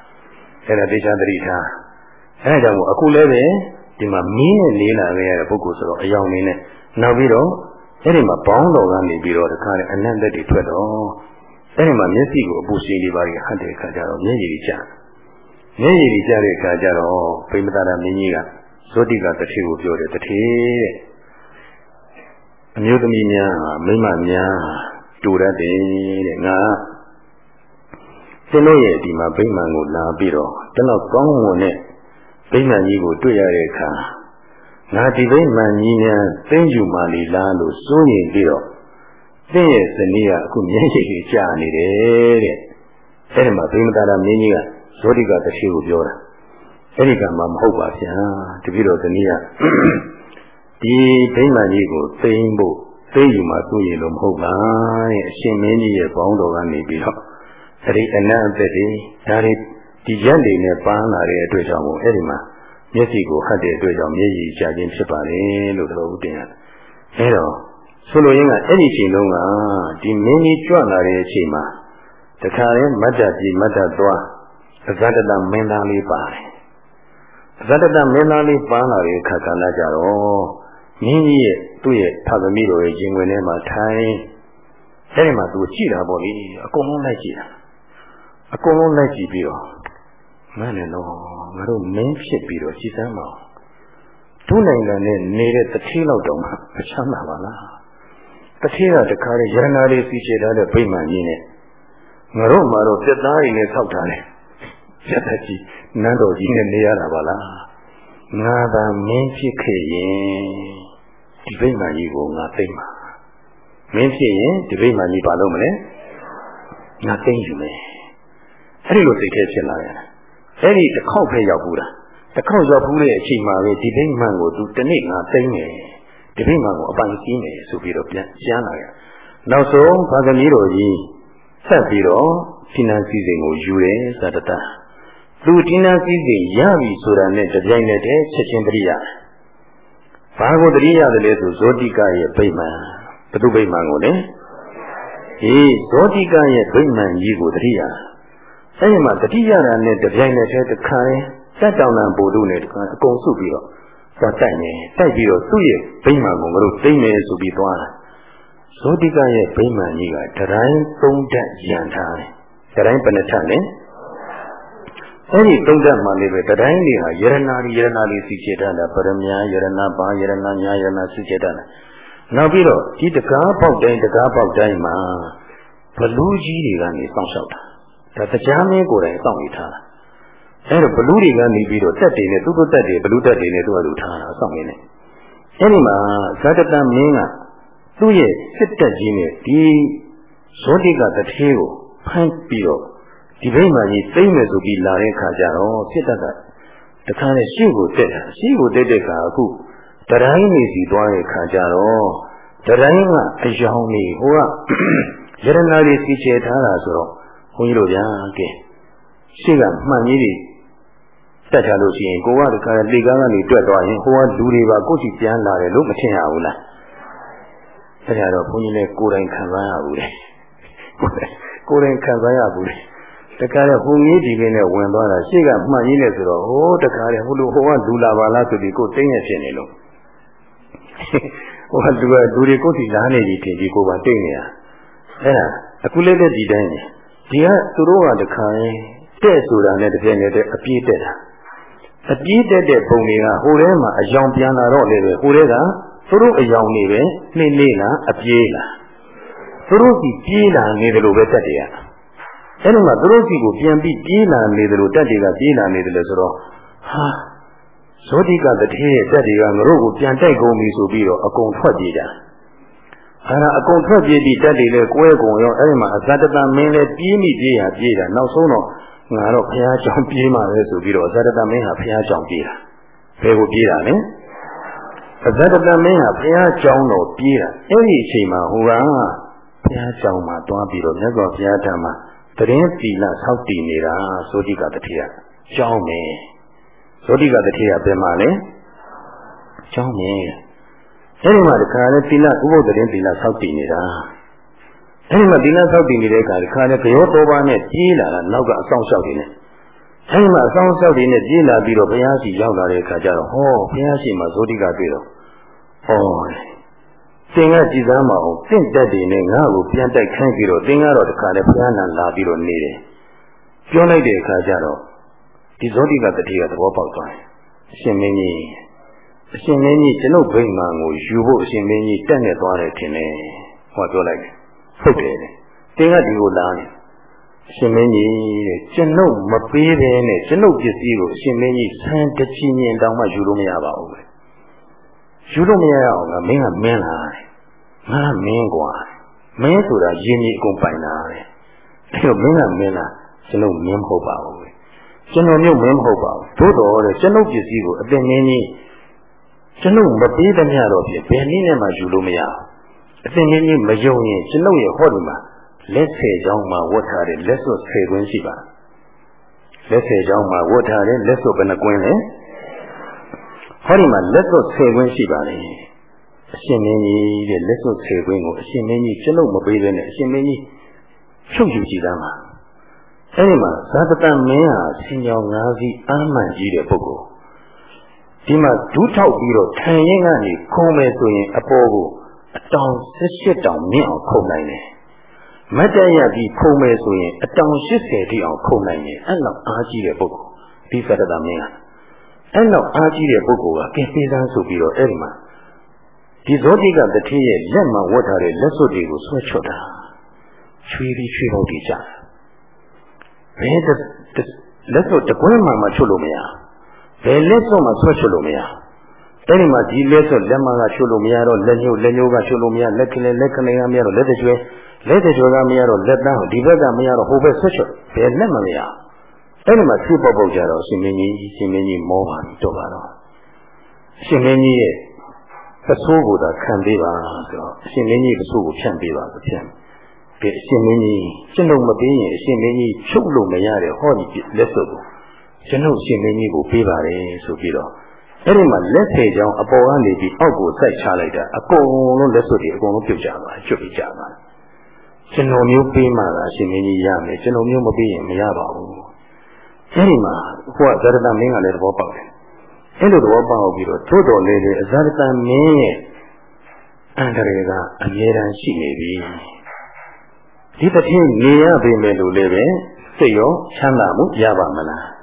အဲ့ဒါတေချာသတိထားအဲ့ဒါကြောင့်အခုလည်းပဲဒီမှာမင်းနဲ့လေးလာခဲ့ရတဲ့ပုဂ္ဂိုလ်ဆိုတော့အယောင်နေနဲ့နောက်ပြီးတော့ အဲ့ဒီမှာဘောင်းတော်ကနေပြီးတော့တခါတည်းအနန္တတွေထွက်တော့အဲ့ဒီမှာမျက်စိကိုအပူရှင်တွေပါဟတ်တဲ့အခါကျတော့မျက်ရည်တွေကျမျက်ရည်တွေကျတဲ့အခါကျတော့ပိမသာရမင်းကြီးကဇောတိကတထေကိုပြောတယ်တထေတဲ့အမျိုးသမီးများမိမများတူတတ်တယ်တဲ့ငါသင်တို့ရဲ့ဒီမှာဗိမာန်ကိုလာပြီးတော့တလောက်ကောင်းမွန်တဲ့ဗိမာန်ကြီးကိုတွေ့ရတဲ့အခါ ငါဒီဗိမာန်ကြီးများသိမ့်ယူမှလီလားလို့စိုးရင်ပြီးတော့သင်ရဲ့ဇနီးကအခုမျက်ရည်ကြီးကြာနေတယ်တဲ့အဲဒီမှာဗိမသာရမင်းကြီးကဇောတိကတရှိကိုပြောတာအဲ့ဒီကမှမဟုတ်ပါဗျာတပည့်တော်ဇနီးကဒီဗိမာန်ကြီးကိုသိမ့်ဖို့သိယူမှသူ့ရလို့မဟုတ်ပါတဲ့အရှင်မင်းကြီးရဲ့ဘောင်းတော်ကနေပြီးတော့အဲ့ဒီအနတ်အသက်တွေဒါတွေဒီရက်တွေနဲ့ပန်းလာတဲ့အတွက်ကြောင့်မို့အဲ့ဒီမှာ မျက်စိကိုဟတ်တဲ့အတွက်ကြောင့်မျက်ရည်ကျခြင်းဖြစ်ပါလေလို့တော်ဦးတင်ရတယ်အဲ့တော့ဆိုလိုရင်းကအဲ့ဒီချိန်လုံးကဒီမင်းကြီးကြွလာတဲ့အချိန်မှာတခါလဲမတ္တပြည်မတ္တသွားအဇတတမင်းသားလေးပါတယ်အဇတတမင်းသားလေးပန်းလာတဲ့အခါကလည်းကြတော့မင်းကြီးရဲ့သူ့ရဲ့ဖသမီးတော်ရဲ့ရင်ဝင်ထဲမှာထိုင်အဲဒီမှာသူကြည့်တာပေါ့လေအကုန်လုံးလိုက်ကြည့်တာအကုန်လုံးလိုက်ကြည့်ပြီးတော့ မင်းလည်းတော့ငါတို့မင်းဖြစ်ပြီးတော့ကြည်စမ်းမအောင်သူ့နိုင်ငံနဲ့နေတဲ့တတိလောက်တောင်မှမချမ်းသာပါလားတတိကတခါလေရဟနာလေးစီချေထားတဲ့ဗိမာန်ကြီးနဲ့ငါတို့မှာတော့ပြတ်သားရည်နဲ့ဆောက်ထားတယ်ပြတ်သက်ကြီးနန်းတော်ကြီးနဲ့နေရတာပါလားငါသာမင်းဖြစ်ခဲ့ရင်ဒီဗိမာန်ကြီးကိုငါသိမ့်မှာမင်းဖြစ်ရင်ဒီဗိမာန်ကြီးဘာလုပ်မလဲငါသိမ့်ယူမယ်အဲ့ဒီလိုစိတ်ထဲဖြစ်လာရတယ် အဲ့ဒီတစ်ခေါက်ပဲရောက်ဘူးလားတစ်ခေါက်ရောက်ဘူးတဲ့အချိန်မှာပဲဒီဗိမာန်ကိုသူတနေ့ငါသိမ့်မယ်ဒီဗိမာန်ကိုအပိုင်ကြီးမယ်ဆိုပြီးတော့ပြန်ကျမ်းလာရနောက်ဆုံးဘာသမီးတော်ကြီးဆက်ပြီးတော့ဌိနစည်းစိမ်ကိုယူတယ်သတ္တတသူဌိနစည်းစိမ်ရပြီဆိုတာနဲ့တပြိုင်နက်တည်းချက်ချင်းတရိယာဘာကိုတရိရတယ်လဲဆိုဇောတိကရဲ့ဗိမာန်ဘုသူဗိမာန်ကိုလေဟေးဇောတိကရဲ့ဗိမာန်ကြီးကိုတရိယာ အဲဒီမှာတတိယတာနဲ့တပြိုင်နက်တည်းတခါရင်စက်တောင်လံပို့လို့နဲ့တခါအကုန်စုပြီးတော့သွားတိုက်နေတိုက်ပြီးတော့သူ့ရဲ့ဗိမာန်ကိုငါတို့သိမ့်မယ်ဆိုပြီးသွားတာဇောတိကရဲ့ဗိမာန်ကြီးကတတိုင်းသုံးဓာတ်ရန်ထားတယ်တတိုင်းဘယ်နှထပ်လဲအဲ့ဒီသုံးဓာတ်မှလည်းပဲတတိုင်းတွေဟာယရနာရီယရနာရီစီချေတာလားပရမညာယရနာဘာယရနာညာယရနာစီချေတာလားနောက်ပြီးတော့ဒီတကားပေါက်တိုင်းတကားပေါက်တိုင်းမှာဘလူးကြီးတွေကနေစောင့်ရှောက်တာ ဒါတရားမင်းကိုယ်တိုင်စောင့်နေထားတာအဲ့တော့ဘလူးတွေကနေပြီးတော့တက်တွေနဲ့သူ့တို့တက်တွေဘလူးတက်တွေနဲ့သူ့အလိုထားတာစောင့်နေတယ်အဲ့ဒီမှာဇာတတမင်းကသူ့ရဲ့စစ်တက်ကြီးနဲ့ဒီဇောတိကတထေးကိုဖမ်းပြီးတော့ဒီဘိမှန်ကြီးသိမ့်မယ်ဆိုပြီးလာတဲ့ခါကျတော့စစ်တပ်ကတခါနဲ့ရှေ့ကိုတက်တာရှေ့ကိုတက်တဲ့ခါအခုတတိုင်းနေစီသွားတဲ့ခါကျတော့တတိုင်းကအယောင်နေဟိုကယရနာလေးစီချေထားတာဆိုတော့ ဘုန်းကြီးတို့ဗျာကဲရှေ့ကမှန်ကြီးတွေတက်ထားလို့ရှိရင်ကိုကတခါလေကားကနေတွက်သွားရင်ဟိုကလူတွေပါကိုယ့်စီပြန်လာတယ်လို့မထင်ရဘူးလားအဲ့ဒါတော့ဘုန်းကြီးလည်းကိုယ်တိုင်ခံစားရဘူးလေကိုယ်တိုင်ခံစားရဘူးလေတခါလေဟိုကြီးဒီကင်းနဲ့ဝင်သွားတာရှေ့ကမှန်ကြီးနဲ့ဆိုတော့ဟိုတခါလေဟိုလိုဟိုကလူလာပါလားဆိုပြီးကိုယ်တင်းရဖြစ်နေလို့ဟိုကလူကလူတွေကိုယ်စီလာနေပြီထင်ပြီးကိုယ်ပါတင်းနေတာအဲ့ဒါအခုလည်းဒီတိုင်း ဒီကသူတို့ကတခါရင်တဲ့ဆိုတာနဲ့တပြည့်နဲ့တဲ့အပြည့်တက်တာအပြည့်တက်တဲ့ပုံတွေကဟိုထဲမှာအယောင်ပြန်လာတော့လေပဲဟိုထဲကသူတို့အယောင်နေပဲနှိမ့်နေလားအပြေးလားသူတို့စီပြေးလာနေတယ်လို့ပဲတက်တယ်ရအဲ့ဒီမှာသူတို့စီကိုပြန်ပြီးပြေးလာနေတယ်လို့တက်တွေကပြေးလာနေတယ်လို့ဆိုတော့ဟာဇောတိကတတိရဲ့တက်တွေကငါတို့ကိုပြန်တိုက်ကုန်ပြီဆိုပြီးတော့အကုန်ထွက်ပြေးတာ အဲ့ဒါအကုန်ထွက်ပြေးပြီးတက်တွေလည်းကွဲကုန်ရောအဲ့ဒီမှာအဇတတမင်းလည်းပြေးမိပြေးရပြေးတာနောက်ဆုံးတော့ငါတော့ဘုရားကြောင့်ပြေးမှာပဲဆိုပြီးတော့အဇတတမင်းဟာဘုရားကြောင့်ပြေးတာဘယ်ကိုပြေးတာလဲအဇတတမင်းဟာဘုရားကြောင့်တော့ပြေးတာအဲ့ဒီအချိန်မှာဟိုကဘုရားကြောင့်မှာတွားပြီးတော့မြတ်စွာဘုရားထံမှာတရင်တီလဆောက်တည်နေတာသောတိကတတိယကြောင်းမယ်သောတိကတတိယဘယ်မှာလဲကြောင်းမယ် အဲ့ဒီမှာတခါလဲတီလဥပုသ်တရင်တီလဆောက်တည်နေတာအဲဒီမှာဒီလဆောက်တည်နေတဲ့အခါဒီခါနဲ့ကြောတော်ပါနဲ့ပြေးလာတာနောက်ကအဆောင်လျှောက်နေတယ်အဲဒီမှာအဆောင်လျှောက်တွေနဲ့ပြေးလာပြီးတော့ဘုရားရှိရောက်လာတဲ့အခါကျတော့ဟောဘုရားရှိမှာဇောတိကတွေ့တော့ဟောသင်ကကြည်စားမအောင်တင့်တက်တွေနဲ့ငါ့ကိုပြန်တိုက်ခိုင်းပြီးတော့သင်ကတော့တခါနဲ့ဘုရားနာလာပြီးတော့နေတယ်ပြောလိုက်တဲ့အခါကျတော့ဒီဇောတိကတတိကသဘောပေါက်သွားတယ်အရှင်မင်းကြီး အရှင်မင်းကြီးကျွန်ုပ်ဗိမာန်ကိုယူဖို့အရှင်မင်းကြီးတက်နေသွားတယ်ထင်တယ်ဟောပြောလိုက်တယ်ဟုတ်တယ်တဲ့တင်းကဒီကိုလာနေရှင်မင်းကြီးတဲ့ကျွန်ုပ်မပေးဘဲနဲ့ကျွန်ုပ်ပစ္စည်းကိုရှင်မင်းကြီးဆန်းတချင်ရင်တောင်မှယူလို့မရပါဘူးပဲယူလို့မရအောင်ကမင်းကမင်းလားငါမင်းกว่าမင်းဆိုတာယဉ်ကြီးအကုန်ပိုင်တာတဲ့အဲ့တော့မင်းကမင်းလားကျွန်ုပ်မင်းမဟုတ်ပါဘူးပဲကျွန်တော်မျိုးမင်းမဟုတ်ပါဘူးသို့တော်တဲ့ကျွန်ုပ်ပစ္စည်းကိုအတင်မင်းကြီး ကျွန်ုပ်မပေးတဲ့မြတော့ဖြစ်ဘယ်နည်းနဲ့မှယူလို့မရဘူးအသင်ကြီးကြီးမယုံရင်ကျွန်ုပ်ရဲ့ဟောဒီမှာလက်ဆယ်ချောင်းမှာဝတ်ထားတဲ့လက်စွပ်ဆယ်ခွင်းရှိပါလက်ဆယ်ချောင်းမှာဝတ်ထားတဲ့လက်စွပ်ဘယ်နှကွင်းလဲဟောဒီမှာလက်စွပ်ဆယ်ခွင်းရှိပါလေအရှင်မင်းကြီးတဲ့လက်စွပ်ဆယ်ခွင်းကိုအရှင်မင်းကြီးကျွန်ုပ်မပေးဘဲနဲ့အရှင်မင်းကြီးဖြုတ်ယူကြည့်သားမှာအဲဒီမှာဇာတတမင်းဟာဆင်ကြောင်၅စီးအာမှန်ကြီးတဲ့ပုဂ္ဂိုလ် ဒီမှာဒူးထောက်ပြီးတော့ထိုင်ရင်ကနေခုံမယ်ဆိုရင်အပေါ်ကိုအတောင်18တောင်မြင့်အောင်ခုန်နိုင်တယ်မတ်တရပြီးခုံမယ်ဆိုရင်အတောင်80တိအောင်ခုန်နိုင်တယ်အဲ့လောက်အားကြီးတဲ့ပုဂ္ဂိုလ်ဒီသတ္တမင်းကအဲ့လောက်အားကြီးတဲ့ပုဂ္ဂိုလ်ကကဲပေးသားဆိုပြီးတော့အဲ့ဒီမှာဒီဇောတိကတတိရဲ့လက်မှာဝတ်ထားတဲ့လက်စွပ်တွေကိုဆွဲချွတ်တာချွေးပြီးချွေးပေါက်တည်ကြဘယ်လက်စွပ်တကွင်းမှမချွတ်လို့မရဘ ယ်လက်စွပ်မှဆွဲချွတ်လို့မရအဲ့ဒီမှာဒီလက်ဆိုလက်မကချွတ်လို့မရတော့လက်ညှိုးလက်ညှိုးကချွတ်လို့မရလက်ကလေးလက်ကလေးကမရတော့လက်တကျွဲလက်တကျွဲကမရတော့လက်တန်းဒီဘက်ကမရတော့ဟိုဘက်ဆွတ်ချွတ်ဘယ်လက်မှမရအဲ့ဒီမှာဖြူပေါက်ပေါက်ကြတော့ရှင်မင်းကြီးရှင်မင်းကြီးမောပါပြီတော့ပါတော့ရှင်မင်းကြီးရဲ့ပစိုးကိုသာခံပေးပါဆိုတော့ရှင်မင်းကြီးပစိုးကိုဖြန့်ပေးပါဆိုဖြန့်ကဲအရှင်မင်းကြီးကျွန်ုပ်မပေးရင်အရှင်မင်းကြီးချုပ်လို့မရတဲ့ဟောဒီလက်စွပ်ကို ကျွန်ုပ်ရှင်မင်းကြီးကိုပေးပါတယ်ဆိုပြီးတော့အဲ့ဒီမှာလက်ဖေချောင်းအပေါ်ကနေပြီးအောက်ကိုစိုက်ချလိုက်တာအကုန်လုံးလက်စွပ်တွေအကုန်လုံးပြုတ်ကြသွားချွတ်ပြီးကြသွားကျွန်တော်မျိုးပေးမှသာရှင်မင်းကြီးရမယ်ကျွန်တော်မျိုးမပေးရင်မရပါဘူးအဲ့ဒီမှာဟိုကဇရတမင်းကလည်းသဘောပေါက်တယ်အဲ့လိုသဘောပေါက်ပြီးတော့ထို့တော်လေးလေးအဇရတမင်းရဲ့အန္တရာယ်ကအမြဲတမ်းရှိနေပြီဒီတစ်ထင်းနေရပေမဲ့လို့လည်းပဲစိတ်ရောချမ်းသာမှုရပါမလား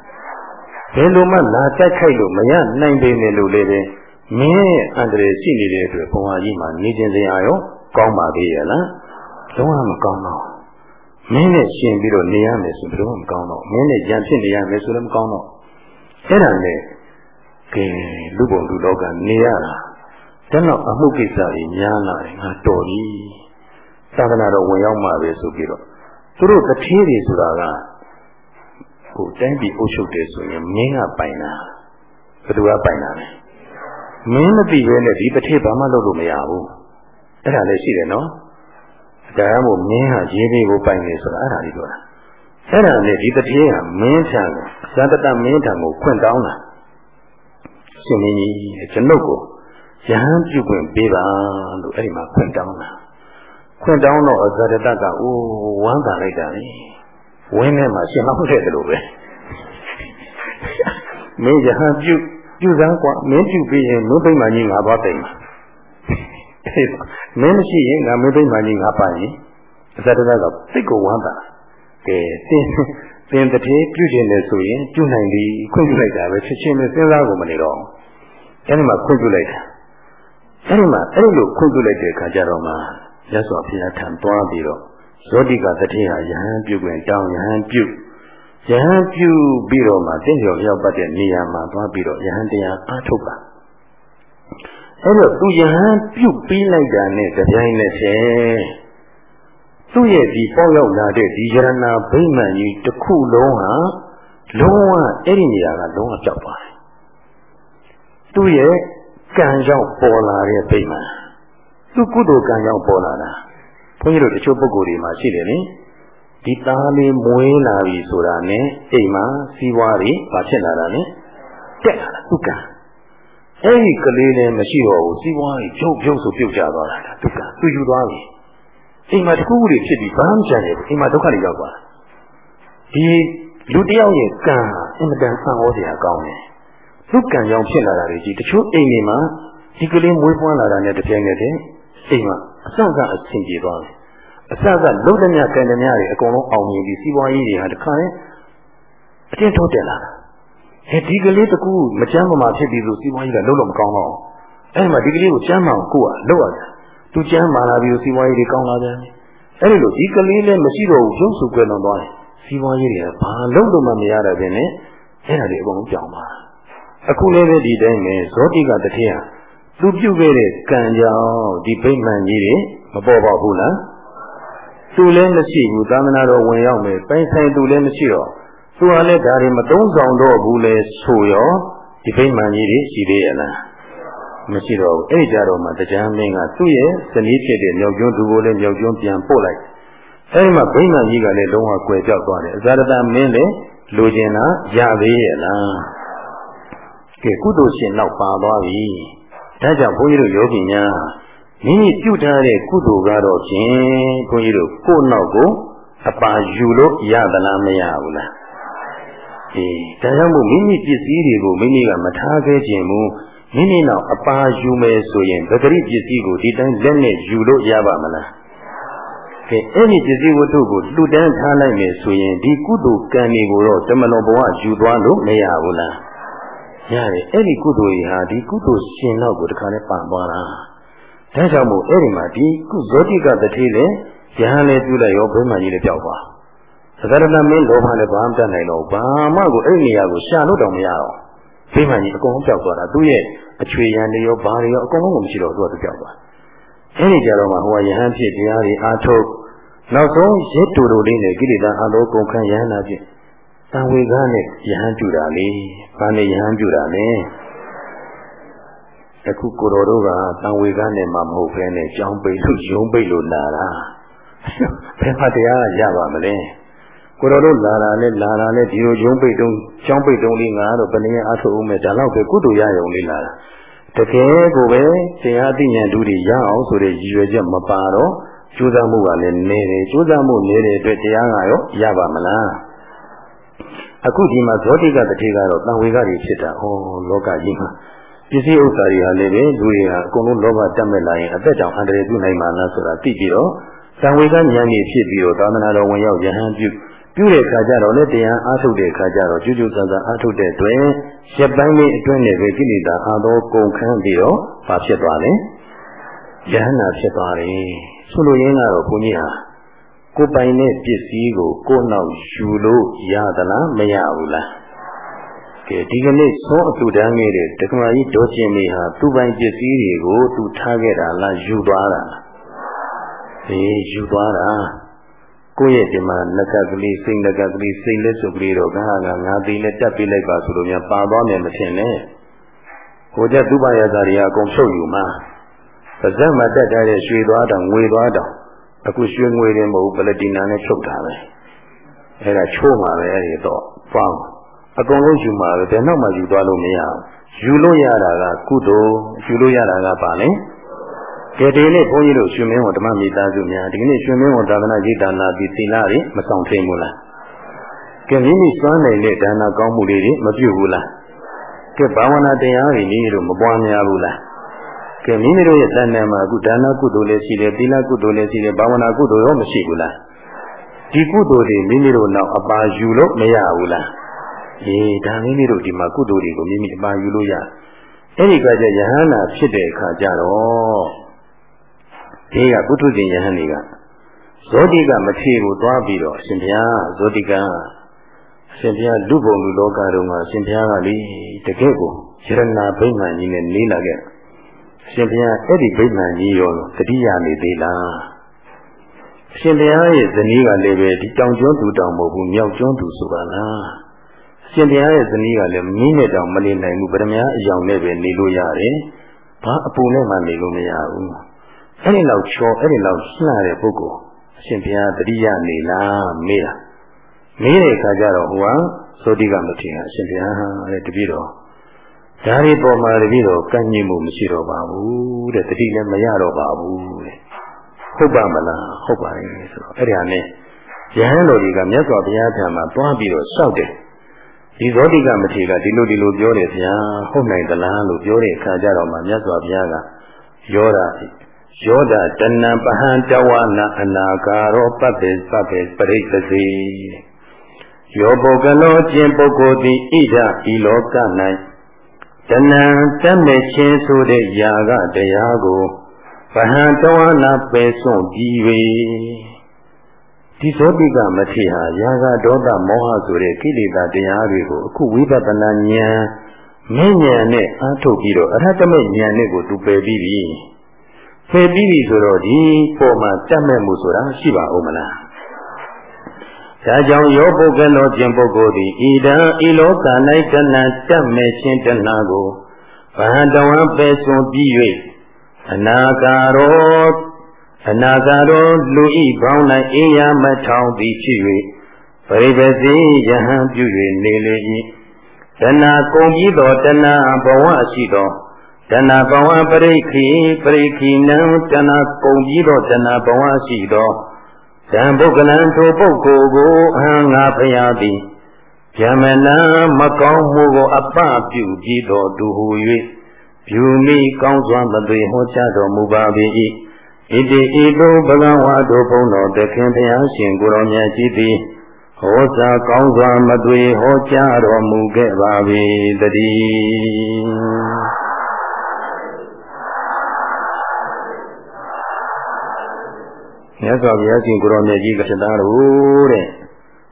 ဘယ်လိုမှလာတိုက်ခိုက်လို့မရနိုင်ပေမဲ့လို့လည်းပဲမင်းရဲ့အန္တရာယ်ရှိနေတဲ့အတွက်ဘဝကြီးမှာနေခြင်းစရာရောကောင်းပါသေးရဲ့လားလုံးဝမကောင်းတော့မင်းနဲ့ရှင်ပြီးတော့နေရမယ်ဆိုဘယ်လိုမှမကောင်းတော့မင်းနဲ့ကြံဖြစ်နေရမယ်ဆိုလည်းမကောင်းတော့အဲ့ဒါနဲ့ကဲလူပုံလူလောကနေရတာတဲ့နောက်အမှုကိစ္စတွေများလာတယ်ငါတော်ပြီသာသနာတော်ဝင်ရောက်မှာပဲဆိုပြီးတော့သူတို့တထေးတွေဆိုတာက ဟိုတိုင်းပြည်အုပ်ချုပ်တယ်ဆိုရင်မင်းကပိုင်တာဘယ်သူကပိုင်တာလဲမင်းမသိပဲနဲ့ဒီတထေးဘာမှလုပ်လို့မရဘူးအဲ့ဒါလည်းရှိတယ်နော်ဒါမှမဟုတ်မင်းဟာရေးလေးကိုပိုင်နေဆိုတာအဲ့ဒါလေးပြောတာအဲ့ဒါနဲ့ဒီတထေးကမင်းထံကိုဇာတတမင်းထံကိုခွင့်တောင်းတာရှင်မင်းကြီးကျွန်ုပ်ကိုရဟန်းပြုခွင့်ပေးပါလို့အဲ့ဒီမှာခွင့်တောင်းတာခွင့်တောင်းတော့ဇာတတကအိုးဝမ်းသာလိုက်တာလေ ဝင်းထဲမှာရှင်မဟုတ်တဲ့လိုပဲမင်းရဟန်းပြုပြုစမ်းกว่าမင်းပြုပြီးရင်မင်းပိမှန်ကြီးငါသွားတိမ်မှာမင်းမရှိရင်ငါမင်းပိမှန်ကြီးငါပိုင်ရင်ဇာတတကစိတ်ကိုဝမ်းသာကဲသင်သင်တည်းပြုကျင်တယ်ဆိုရင်ပြုနိုင်ပြီခွင့်ပြုလိုက်တာပဲချက်ချင်းပဲစဉ်းစားကုန်မနေတော့အဲဒီမှာခွင့်ပြုလိုက်တာအဲဒီမှာအဲ့လိုခွင့်ပြုလိုက်တဲ့အခါကျတော့မှရသော်ဘုရားထံသွားပြီးတော့ ဇောတိကတတိယယဟန်ပြုခွင့်တောင်းယဟန်ပြုယဟန်ပြုပြီးတော့မှတင့်ကျော်ရောက်ပတ်တဲ့နေရာမှာသွားပြီးတော့ယဟန်တရားအားထုတ်ပါအဲ့တော့သူယဟန်ပြုပြီးလိုက်တာနဲ့ကြပြိုင်နဲ့ဆဲသူ့ရဲ့ဒီပေါ့ရောက်လာတဲ့ဒီယရနာဗိမာန်ကြီးတစ်ခုလုံးဟာလုံးဝအဲ့ဒီနေရာကလုံးဝကြောက်သွားတယ်သူ့ရဲ့ကံကြောင့်ပေါ်လာတဲ့ဗိမာန်သူကုသိုလ်ကံကြောင့်ပေါ်လာတာ ဘုန်းကြီးတို့တချို့ပုဂ္ဂိုလ်တွေမှာရှိတယ်လေဒီသားလေးမွေးလာပြီဆိုတာနဲ့အိမ်မှာစီးပွားတွေမဖြစ်လာတာနဲ့တက်လာတာသူကံအဲ့ဒီကလေးလည်းမရှိတော့ဘူးစီးပွားကြီးဖြုတ်ဖြုတ်ဆိုပြုတ်ကျသွားတာသူကံသူယူသွားပြီအိမ်မှာတခုခုတွေဖြစ်ပြီးဘာမှမကြံရဘူးအိမ်မှာဒုက္ခတွေရောက်သွားဒီလူတယောက်ရဲ့ကံအင်မတန်ဆံဩစရာကောင်းတယ်သူကံကြောင့်ဖြစ်လာတာတွေကြီးတချို့အိမ်တွေမှာဒီကလေးမွေးဖွားလာတာနဲ့တပြိုင်နက်တည်း အိမ်မှာအဆန့်ကအဆင်ပြေသွားတယ်အဆန့်ကလုံးသမျှကံသမျှတွေအကုန်လုံးအောင်မြင်ပြီးစီးပွားရေးတွေဟာတခါရင်အတင်းထုတ်တက်လာတာအဲဒီကလေးတကူမကြမ်းမမာဖြစ်ပြီးဆိုစီးပွားရေးကလုံးလို့မကောင်းတော့အဲဒီမှာဒီကလေးကိုကြမ်းမှအောင်ကိုယ်ကလောက်ရတယ်သူကြမ်းမာလာပြီးစီးပွားရေးတွေကောင်းလာပြန်တယ်အဲဒီလိုဒီကလေးလည်းမရှိတော့ဘူးရုပ်စုကွယ်လွန်သွားတယ်စီးပွားရေးတွေကဘာလုံးလို့မှမရတဲ့ပြင်နဲ့အဲ့ဒါတွေအကုန်လုံးကြောင်ပါအခုလည်းပဲဒီတိုင်းပဲဇောတိကတထေးဟာ သူပြုခဲ့တဲ့ကံကြောင့်ဒီဗိမှန်ကြီးတွေမပေါ်ပါဘူးလားသူလည်းမရှိဘူးသာမဏေတော်ဝင်ရောက်မယ်ပိုင်ဆိုင်သူလည်းမရှိတော့သူဟာလည်းဒါတွေမသုံးဆောင်တော့ဘူးလေဆိုရောဒီဗိမှန်ကြီးတွေရှိသေးရဲ့လားမရှိတော့ဘူးအဲ့ကြတော့မှတရားမင်းကသူ့ရဲ့ဇနီးဖြစ်တဲ့မြောက်ကျွန်းသူကိုလည်းမြောက်ကျွန်းပြန်ပို့လိုက်အဲ့ဒီမှာဗိမှန်ကြီးကလည်းလုံးဝကွယ်ပြောက်သွားတယ်အဇာရတမင်းလည်းလိုချင်တာရသေးရဲ့လားကဲကုသိုလ်ရှင်နောက်ပါသွားပြီ ဒါကြောင့်ဘုန်းကြီးတို့ယောဂီများမိမိပြုထားတဲ့ကုသိုလ်ကတော့ဖြင့်ဘုန်းကြီးတို့ကိုယ့်နောက်ကိုအပါယူလို့ရသလားမရဘူးလားအေးဒါကြောင့်မို့မိမိပစ္စည်းတွေကိုမိမိကမထားခဲ့ခြင်းမူမိမိနောက်အပါယူမယ်ဆိုရင်ဗဂရိပစ္စည်းကိုဒီတိုင်းလက်နဲ့ယူလို့ရပါမလားကဲအဲ့ဒီပစ္စည်းဝတ္ထုကိုလှူဒန်းထားလိုက်မယ်ဆိုရင်ဒီကုသိုလ်ကံတွေကိုတော့တမလွန်ဘဝယူသွားလို့မရဘူးလား ရတယ်အဲ့ဒီကုသိုလ်ကြီးဟာဒီကုသိုလ်ရှင်တော့ကိုတခါနဲ့ပန်သွားတာဒါကြောင့်မို့အဲ့ဒီမှာဒီကုဇောတိကတတိလည်းယဟန်လည်းပြုလိုက်ရောဘုမကြီးလည်းပြောက်သွားသဒ္ဒရဏမင်းလောဘလည်းဘာမှတတ်နိုင်တော့ဘာမှကိုအဲ့ဒီနေရာကိုရှာလို့တော့မရတော့ဘုမကြီးအကုန်လုံးပြောက်သွားတာသူ့ရဲ့အချွေရန်တွေရောဘာတွေရောအကုန်လုံးကိုမရှိတော့သူကသူပြောက်သွားအဲ့ဒီကြတော့မှဟိုကယဟန်ဖြစ်တရားတွေအားထုတ်နောက်ဆုံးရစ်တူတူလေးနဲ့ကိလေသာအလုံးကုန်ခံယဟန်နာဖြစ် တံဝေကနဲ့ယဟန်ပြုတာလေဘာနဲ့ယဟန်ပြုတာလဲအခုကိုတော်တို့ကတံဝေကနဲ့မှမဟုတ်ဘဲနဲ့ကြောင်းပိတ်လို့ယုံပိတ်လို့လာတာဘယ်မှာတရားရပါမလဲကိုတော်တို့လာတာလဲလာတာလဲဒီလိုကျုံပိတ်တုံးကျောင်းပိတ်တုံးလေးငါတော့ဘယ်နည်းအားထုတ်ဦးမယ်ဒါတော့ပဲကုသိုလ်ရရုံလေးလာတာတကယ်ကိုပဲတရားသိဉာဏ်ဓုတွေရအောင်ဆိုတဲ့ရည်ရွယ်ချက်မပါတော့ကြိုးစားမှုကလည်းနေတယ်ကြိုးစားမှုနေတဲ့အတွက်တရားကရောရပါမလား အခုဒီမှာဇောတိကတတိကတော့တန်ဝေကတွေဖြစ်တာဟောလောကကြီးမှာပစ္စည်းဥစ္စာတွေဟာလည်းပဲလူတွေဟာအကုန်လုံးလောဘတက်မဲ့လာရင်အသက်တောင်အန္တရာယ်ပြုနိုင်မှာလားဆိုတာသိပြီးတော့တန်ဝေကဉာဏ်ကြီးဖြစ်ပြီးတော့သာသနာတော်ဝင်ရောက်ယဟန်ပြုပြုတဲ့ခါကျတော့လည်းတရားအားထုတ်တဲ့ခါကျတော့ကျူးကျူးဆန်းဆန်းအားထုတ်တဲ့တွင်ရက်ပိုင်းလေးအတွင်းနဲ့ပဲကိလေသာအာသောကုန်ခန်းပြီးတော့ဘာဖြစ်သွားလဲယဟနာဖြစ်သွားတယ်ဆိုလိုရင်းကတော့ဘုန်းကြီးဟာ ကိုပိုင်တဲ့ပစ္စည်းကိုကိုယ်နောက်ယူလို့ရသလားမရဘူးလားကဲဒီကနေ့သုံးအတူတန်းခဲ့တဲ့တက္ကမကြီးဒေါ်ကျင်မေဟာသူ့ပိုင်ပစ္စည်းတွေကိုသူထားခဲ့တာလားယူသွားတာလားအေးယူသွားတာကိုယ့်ရဲ့ဒီမှာငကကလေးစိတ်ငကကလေးစိတ်လက်စုပ်ကလေးတော့ငါကငါသိနဲ့တက်ပြလိုက်ပါဆိုလို့များပါသွားမယ်မထင်နဲ့ကိုကြသူ့ဘာရသာတွေကအကုန်ဖြုတ်ယူမှာပါဇက်မှာတက်ထားတဲ့ရွှေသွားတောင်ငွေသွားတောင် အခုရွှေငွေတွေမဟုတ်ပလတီနာနဲ့ဖြုတ်တာပဲအဲ့ဒါချိုးမှာပဲအဲ့ဒီတော့ပေါင်းအကုန်လုံးယူမှာပဲဘယ်တော့မှယူသွားလို့မရဘူးယူလို့ရတာကကုသိုလ်ယူလို့ရတာကပါလေကဲဒီနေ့ဘုန်းကြီးတို့ရှင်မင်းဝန်ဓမ္မမိသားစုများဒီနေ့ရှင်မင်းဝန်သာသနာ့ရေးဒါနာပြီးသီလတွေမဆောင်ထိန်ဘူးလားကဲမိမိစွမ်းနိုင်တဲ့ဒါနာကောင်းမှုလေးတွေမပြုဘူးလားကဲဘာဝနာတရားတွေမိမိတို့မပွားများဘူးလား ကဲမိမိတို့ရဲ့တဏ္ဍာမှာအခုဒါနာကုသိုလ်လည်းရှိတယ်သီလကုသိုလ်လည်းရှိတယ်ဘာဝနာကုသိုလ်ရောမရှိဘူးလားဒီကုသိုလ်တွေမိမိတို့နောက်အပါယူလို့မရဘူးလားအေးဒါမိမိတို့ဒီမှာကုသိုလ်တွေကိုမိမိအပါယူလို့ရအဲ့ဒီကကြယဟန္တာဖြစ်တဲ့အခါကျတော့ဒီကပုထုဇဉ်ယဟန်တွေကဇောတိကမထေကိုသွားပြီးတော့အရှင်ဘုရားဇောတိကအရှင်ဘုရားလူပုံလူလောကတုန်းကအရှင်ဘုရားကလေတကယ့်ကိုယရနာဗိမာန်ကြီးနဲ့နေလာခဲ့အ ရှင်ဘုရားအဲ့ဒီဗိမာန်ကြီးရောတတိယနေသေးလားအရှင်ဘုရားရဲ့ဇနီးကလည်းပဲဒီတောင်ကျွန်းသူတောင်မဟုတ်ဘူးမြောက်ကျွန်းသူဆိုပါလားအရှင်ဘုရားရဲ့ဇနီးကလည်းမင်းနဲ့တောင်မနေနိုင်ဘူးဗရမ ्या အယောင်နဲ့ပဲနေလို့ရတယ်ဘာအပူနဲ့မှနေလို့မရဘူးအဲ့ဒီလောက်ချောအဲ့ဒီလောက်လှတဲ့ပုဂ္ဂိုလ်အရှင်ဘုရားတတိယနေလားမေးတာမေးတဲ့အခါကျတော့ဟိုကသောတိကမထေရအရှင်ဘုရားတဲ့တပည့်တော် ဒါရီပေါ်မှာတပည့်တော်ကန့်ညင်မှုမရှိတော့ပါဘူးတဲ့တတိလည်းမရတော့ပါဘူးတဲ့ဟုတ်ပါမလားဟုတ်ပါရဲ့ဆိုတော့အဲ့ဒီဟာနဲ့ယဟန်တော်ကြီးကမြတ်စွာဘုရားထံမှာတွားပြီးတော့စောက်တယ်ဒီဇောတိကမထေရကဒီလိုဒီလိုပြောတယ်ဗျာဟုတ်နိုင်သလားလို့ပြောတဲ့အခါကျတော့မှမြတ်စွာဘုရားကရောတာယောဒတဏံပဟံတဝနာအနာကာရောပပ္ပေပပ္ပေပရိသစေယောပုဂ္ဂလောခြင်းပုဂ္ဂိုလ်သည်ဣဒဤလောက၌ တဏံတမဲ့ခြင်းဆိုတဲ့ຢာကတရားကိုပဟံတဝနာပယ်စွန့်ပြီး၍ဒီသောတိကမထေဟာຢာကဒေါသမောဟဆိုတဲ့ကိလေသာတရားတွေကိုအခုဝိပဿနာဉာဏ်မဉဏ်နဲ့အားထုတ်ပြီးတော့အရဟတမေဉာဏ်နဲ့ကိုသူပယ်ပြီးပြီဖယ်ပြီးပြီဆိုတော့ဒီပေါ်မှာတတ်မဲ့မှုဆိုတာရှိပါဦးမလား ဒါကြောင့်ယောပုဂ္ဂလောခြင်းပုဂ္ဂိုလ်သည်ဣဒံဤလောက၌တဏ္ဍတတ်မဲ့ခြင်းတဏှာကိုဘာတဝံပယ်စွန်ပြီး၍အနာကာရောအနာကာရောလူဤဘောင်း၌အေးရမထောင်သည်ဖြစ်၍ပရိပစီယဟံပြု၍နေလေ၏တဏှာကုန်ပြီးသောတဏှာဘဝရှိသောတဏဘဝပရိခိပရိခိနံတဏကုံပြီးတော့တဏဘဝရှိသော တံပုဂ္ဂလံထိုပုဂ္ဂိုလ်ကိုအဟံငါဖျားသည်ဗျမနာမကောင်းမှုကို အပပြုပြီးတော်သူဟူ၍ဖြူမိကောင်းစွာမသွေဟောကြားတော်မူပါ၏ဣတိဤသို့ဘဂဝါတို့ဘုန်းတော်သခင်ဘုရားရှင်ကိုရောမြတ်ကြီးသည်ဟောစာကောင်းစွာမသွေဟောကြားတော်မူခဲ့ပါ၏တည်း မြတ်စွာဘုရားရှင်ကိုရောမြတ်ကြီးကဖြစ်သားလို့တဲ့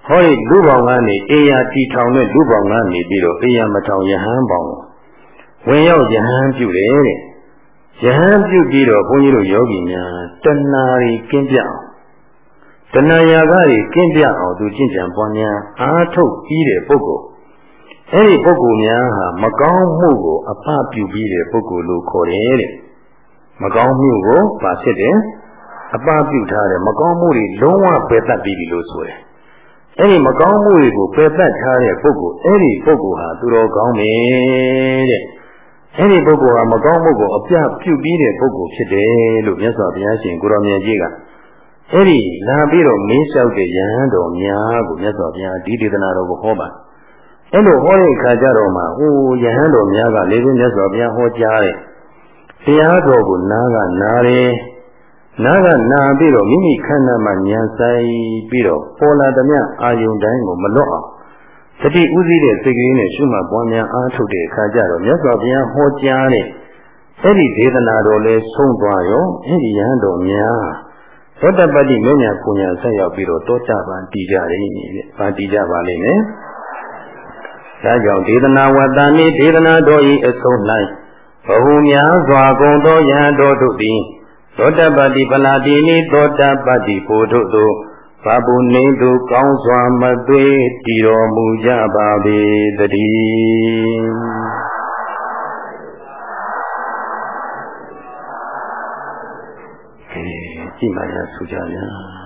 ဟောဒီလူပေါင်းကနေအေယာတီထောင်တဲ့လူပေါင်းကနေပြီးတော့အေယာမထောင်ယဟန်ပေါင်းဝင်ရောက်ယဟန်ပြုတယ်တဲ့ယဟန်ပြုပြီးတော့ဘုန်းကြီးတို့ယောဂီများတဏှာတွေကင်းပြအောင်တဏှာရာဂတွေကင်းပြအောင်သူကျင့်ကြံပွားများအားထုတ်ပြီးတဲ့ပုဂ္ဂိုလ်အဲ့ဒီပုဂ္ဂိုလ်များဟာမကောင်းမှုကိုအပပြုပြီးတဲ့ပုဂ္ဂိုလ်လို့ခေါ်တယ်တဲ့မကောင်းမှုကိုပါဖြစ်တယ် အပပြုထားတဲ့မကောင်းမှုတွေလုံးဝပယ်တတ်ပြီးပြီလို့ဆိုတယ်။အဲ့ဒီမကောင်းမှုတွေကိုပယ်တတ်ထားတဲ့ပုဂ္ဂိုလ်အဲ့ဒီပုဂ္ဂိုလ်ဟာသူတော်ကောင်းပဲတဲ့။အဲ့ဒီပုဂ္ဂိုလ်ဟာမကောင်းမှုကိုအပြပြုပြီးတဲ့ပုဂ္ဂိုလ်ဖြစ်တယ်လို့မြတ်စွာဘုရားရှင်ကိုရောင်မြတ်ကြီးကအဲ့ဒီလာပြီးတော့မင်းလျှောက်တဲ့ယဟန်တော်များကိုမြတ်စွာဘုရားဒီဒေသနာတော်ကိုဟောပါအဲ့လိုဟောတဲ့အခါကျတော့မှဟိုယဟန်တော်များကလေးပြင်းမြတ်စွာဘုရားဟောကြားတဲ့တရားတော်ကိုနားကနားတယ် နားကနာပြီးတော့မိမိခန္ဓာမှာဉာဏ်ဆိုင်ပြီးတော့ပေါ်လာသမျှအာယုန်တိုင်းကိုမလွတ်အောင်စတိဥသိတဲ့စိတ်ကလေးနဲ့ရှုမှတ်ပွားများအားထုတ်တဲ့အခါကျတော့မြတ်စွာဘုရားဟောကြားတဲ့အဲ့ဒီဒေသနာတော်လေးဆုံးသွားရောအဲ့ဒီယဟန်တော်များသောတပတ္တိမညာပူညာဆက်ရောက်ပြီးတော့တောကြပါတည်ကြတယ်တဲ့။ဗာတည်ကြပါလိမ့်မယ်။ဒါကြောင့်ဒေသနာဝတ္တနိဒေသနာတော်ဤအဆုံး၌ဘဟုများစွာကုန်သောယဟန်တော်တို့သည် သောတပတ္တိပလာတိနိသောတပတ္တိဘုဒ္ဓတို့ဘာပုနေသူကောင်းစွာမသွေးတည်တော်မူကြပါပေတည်းကြည့်မှရဆူကြဗျာ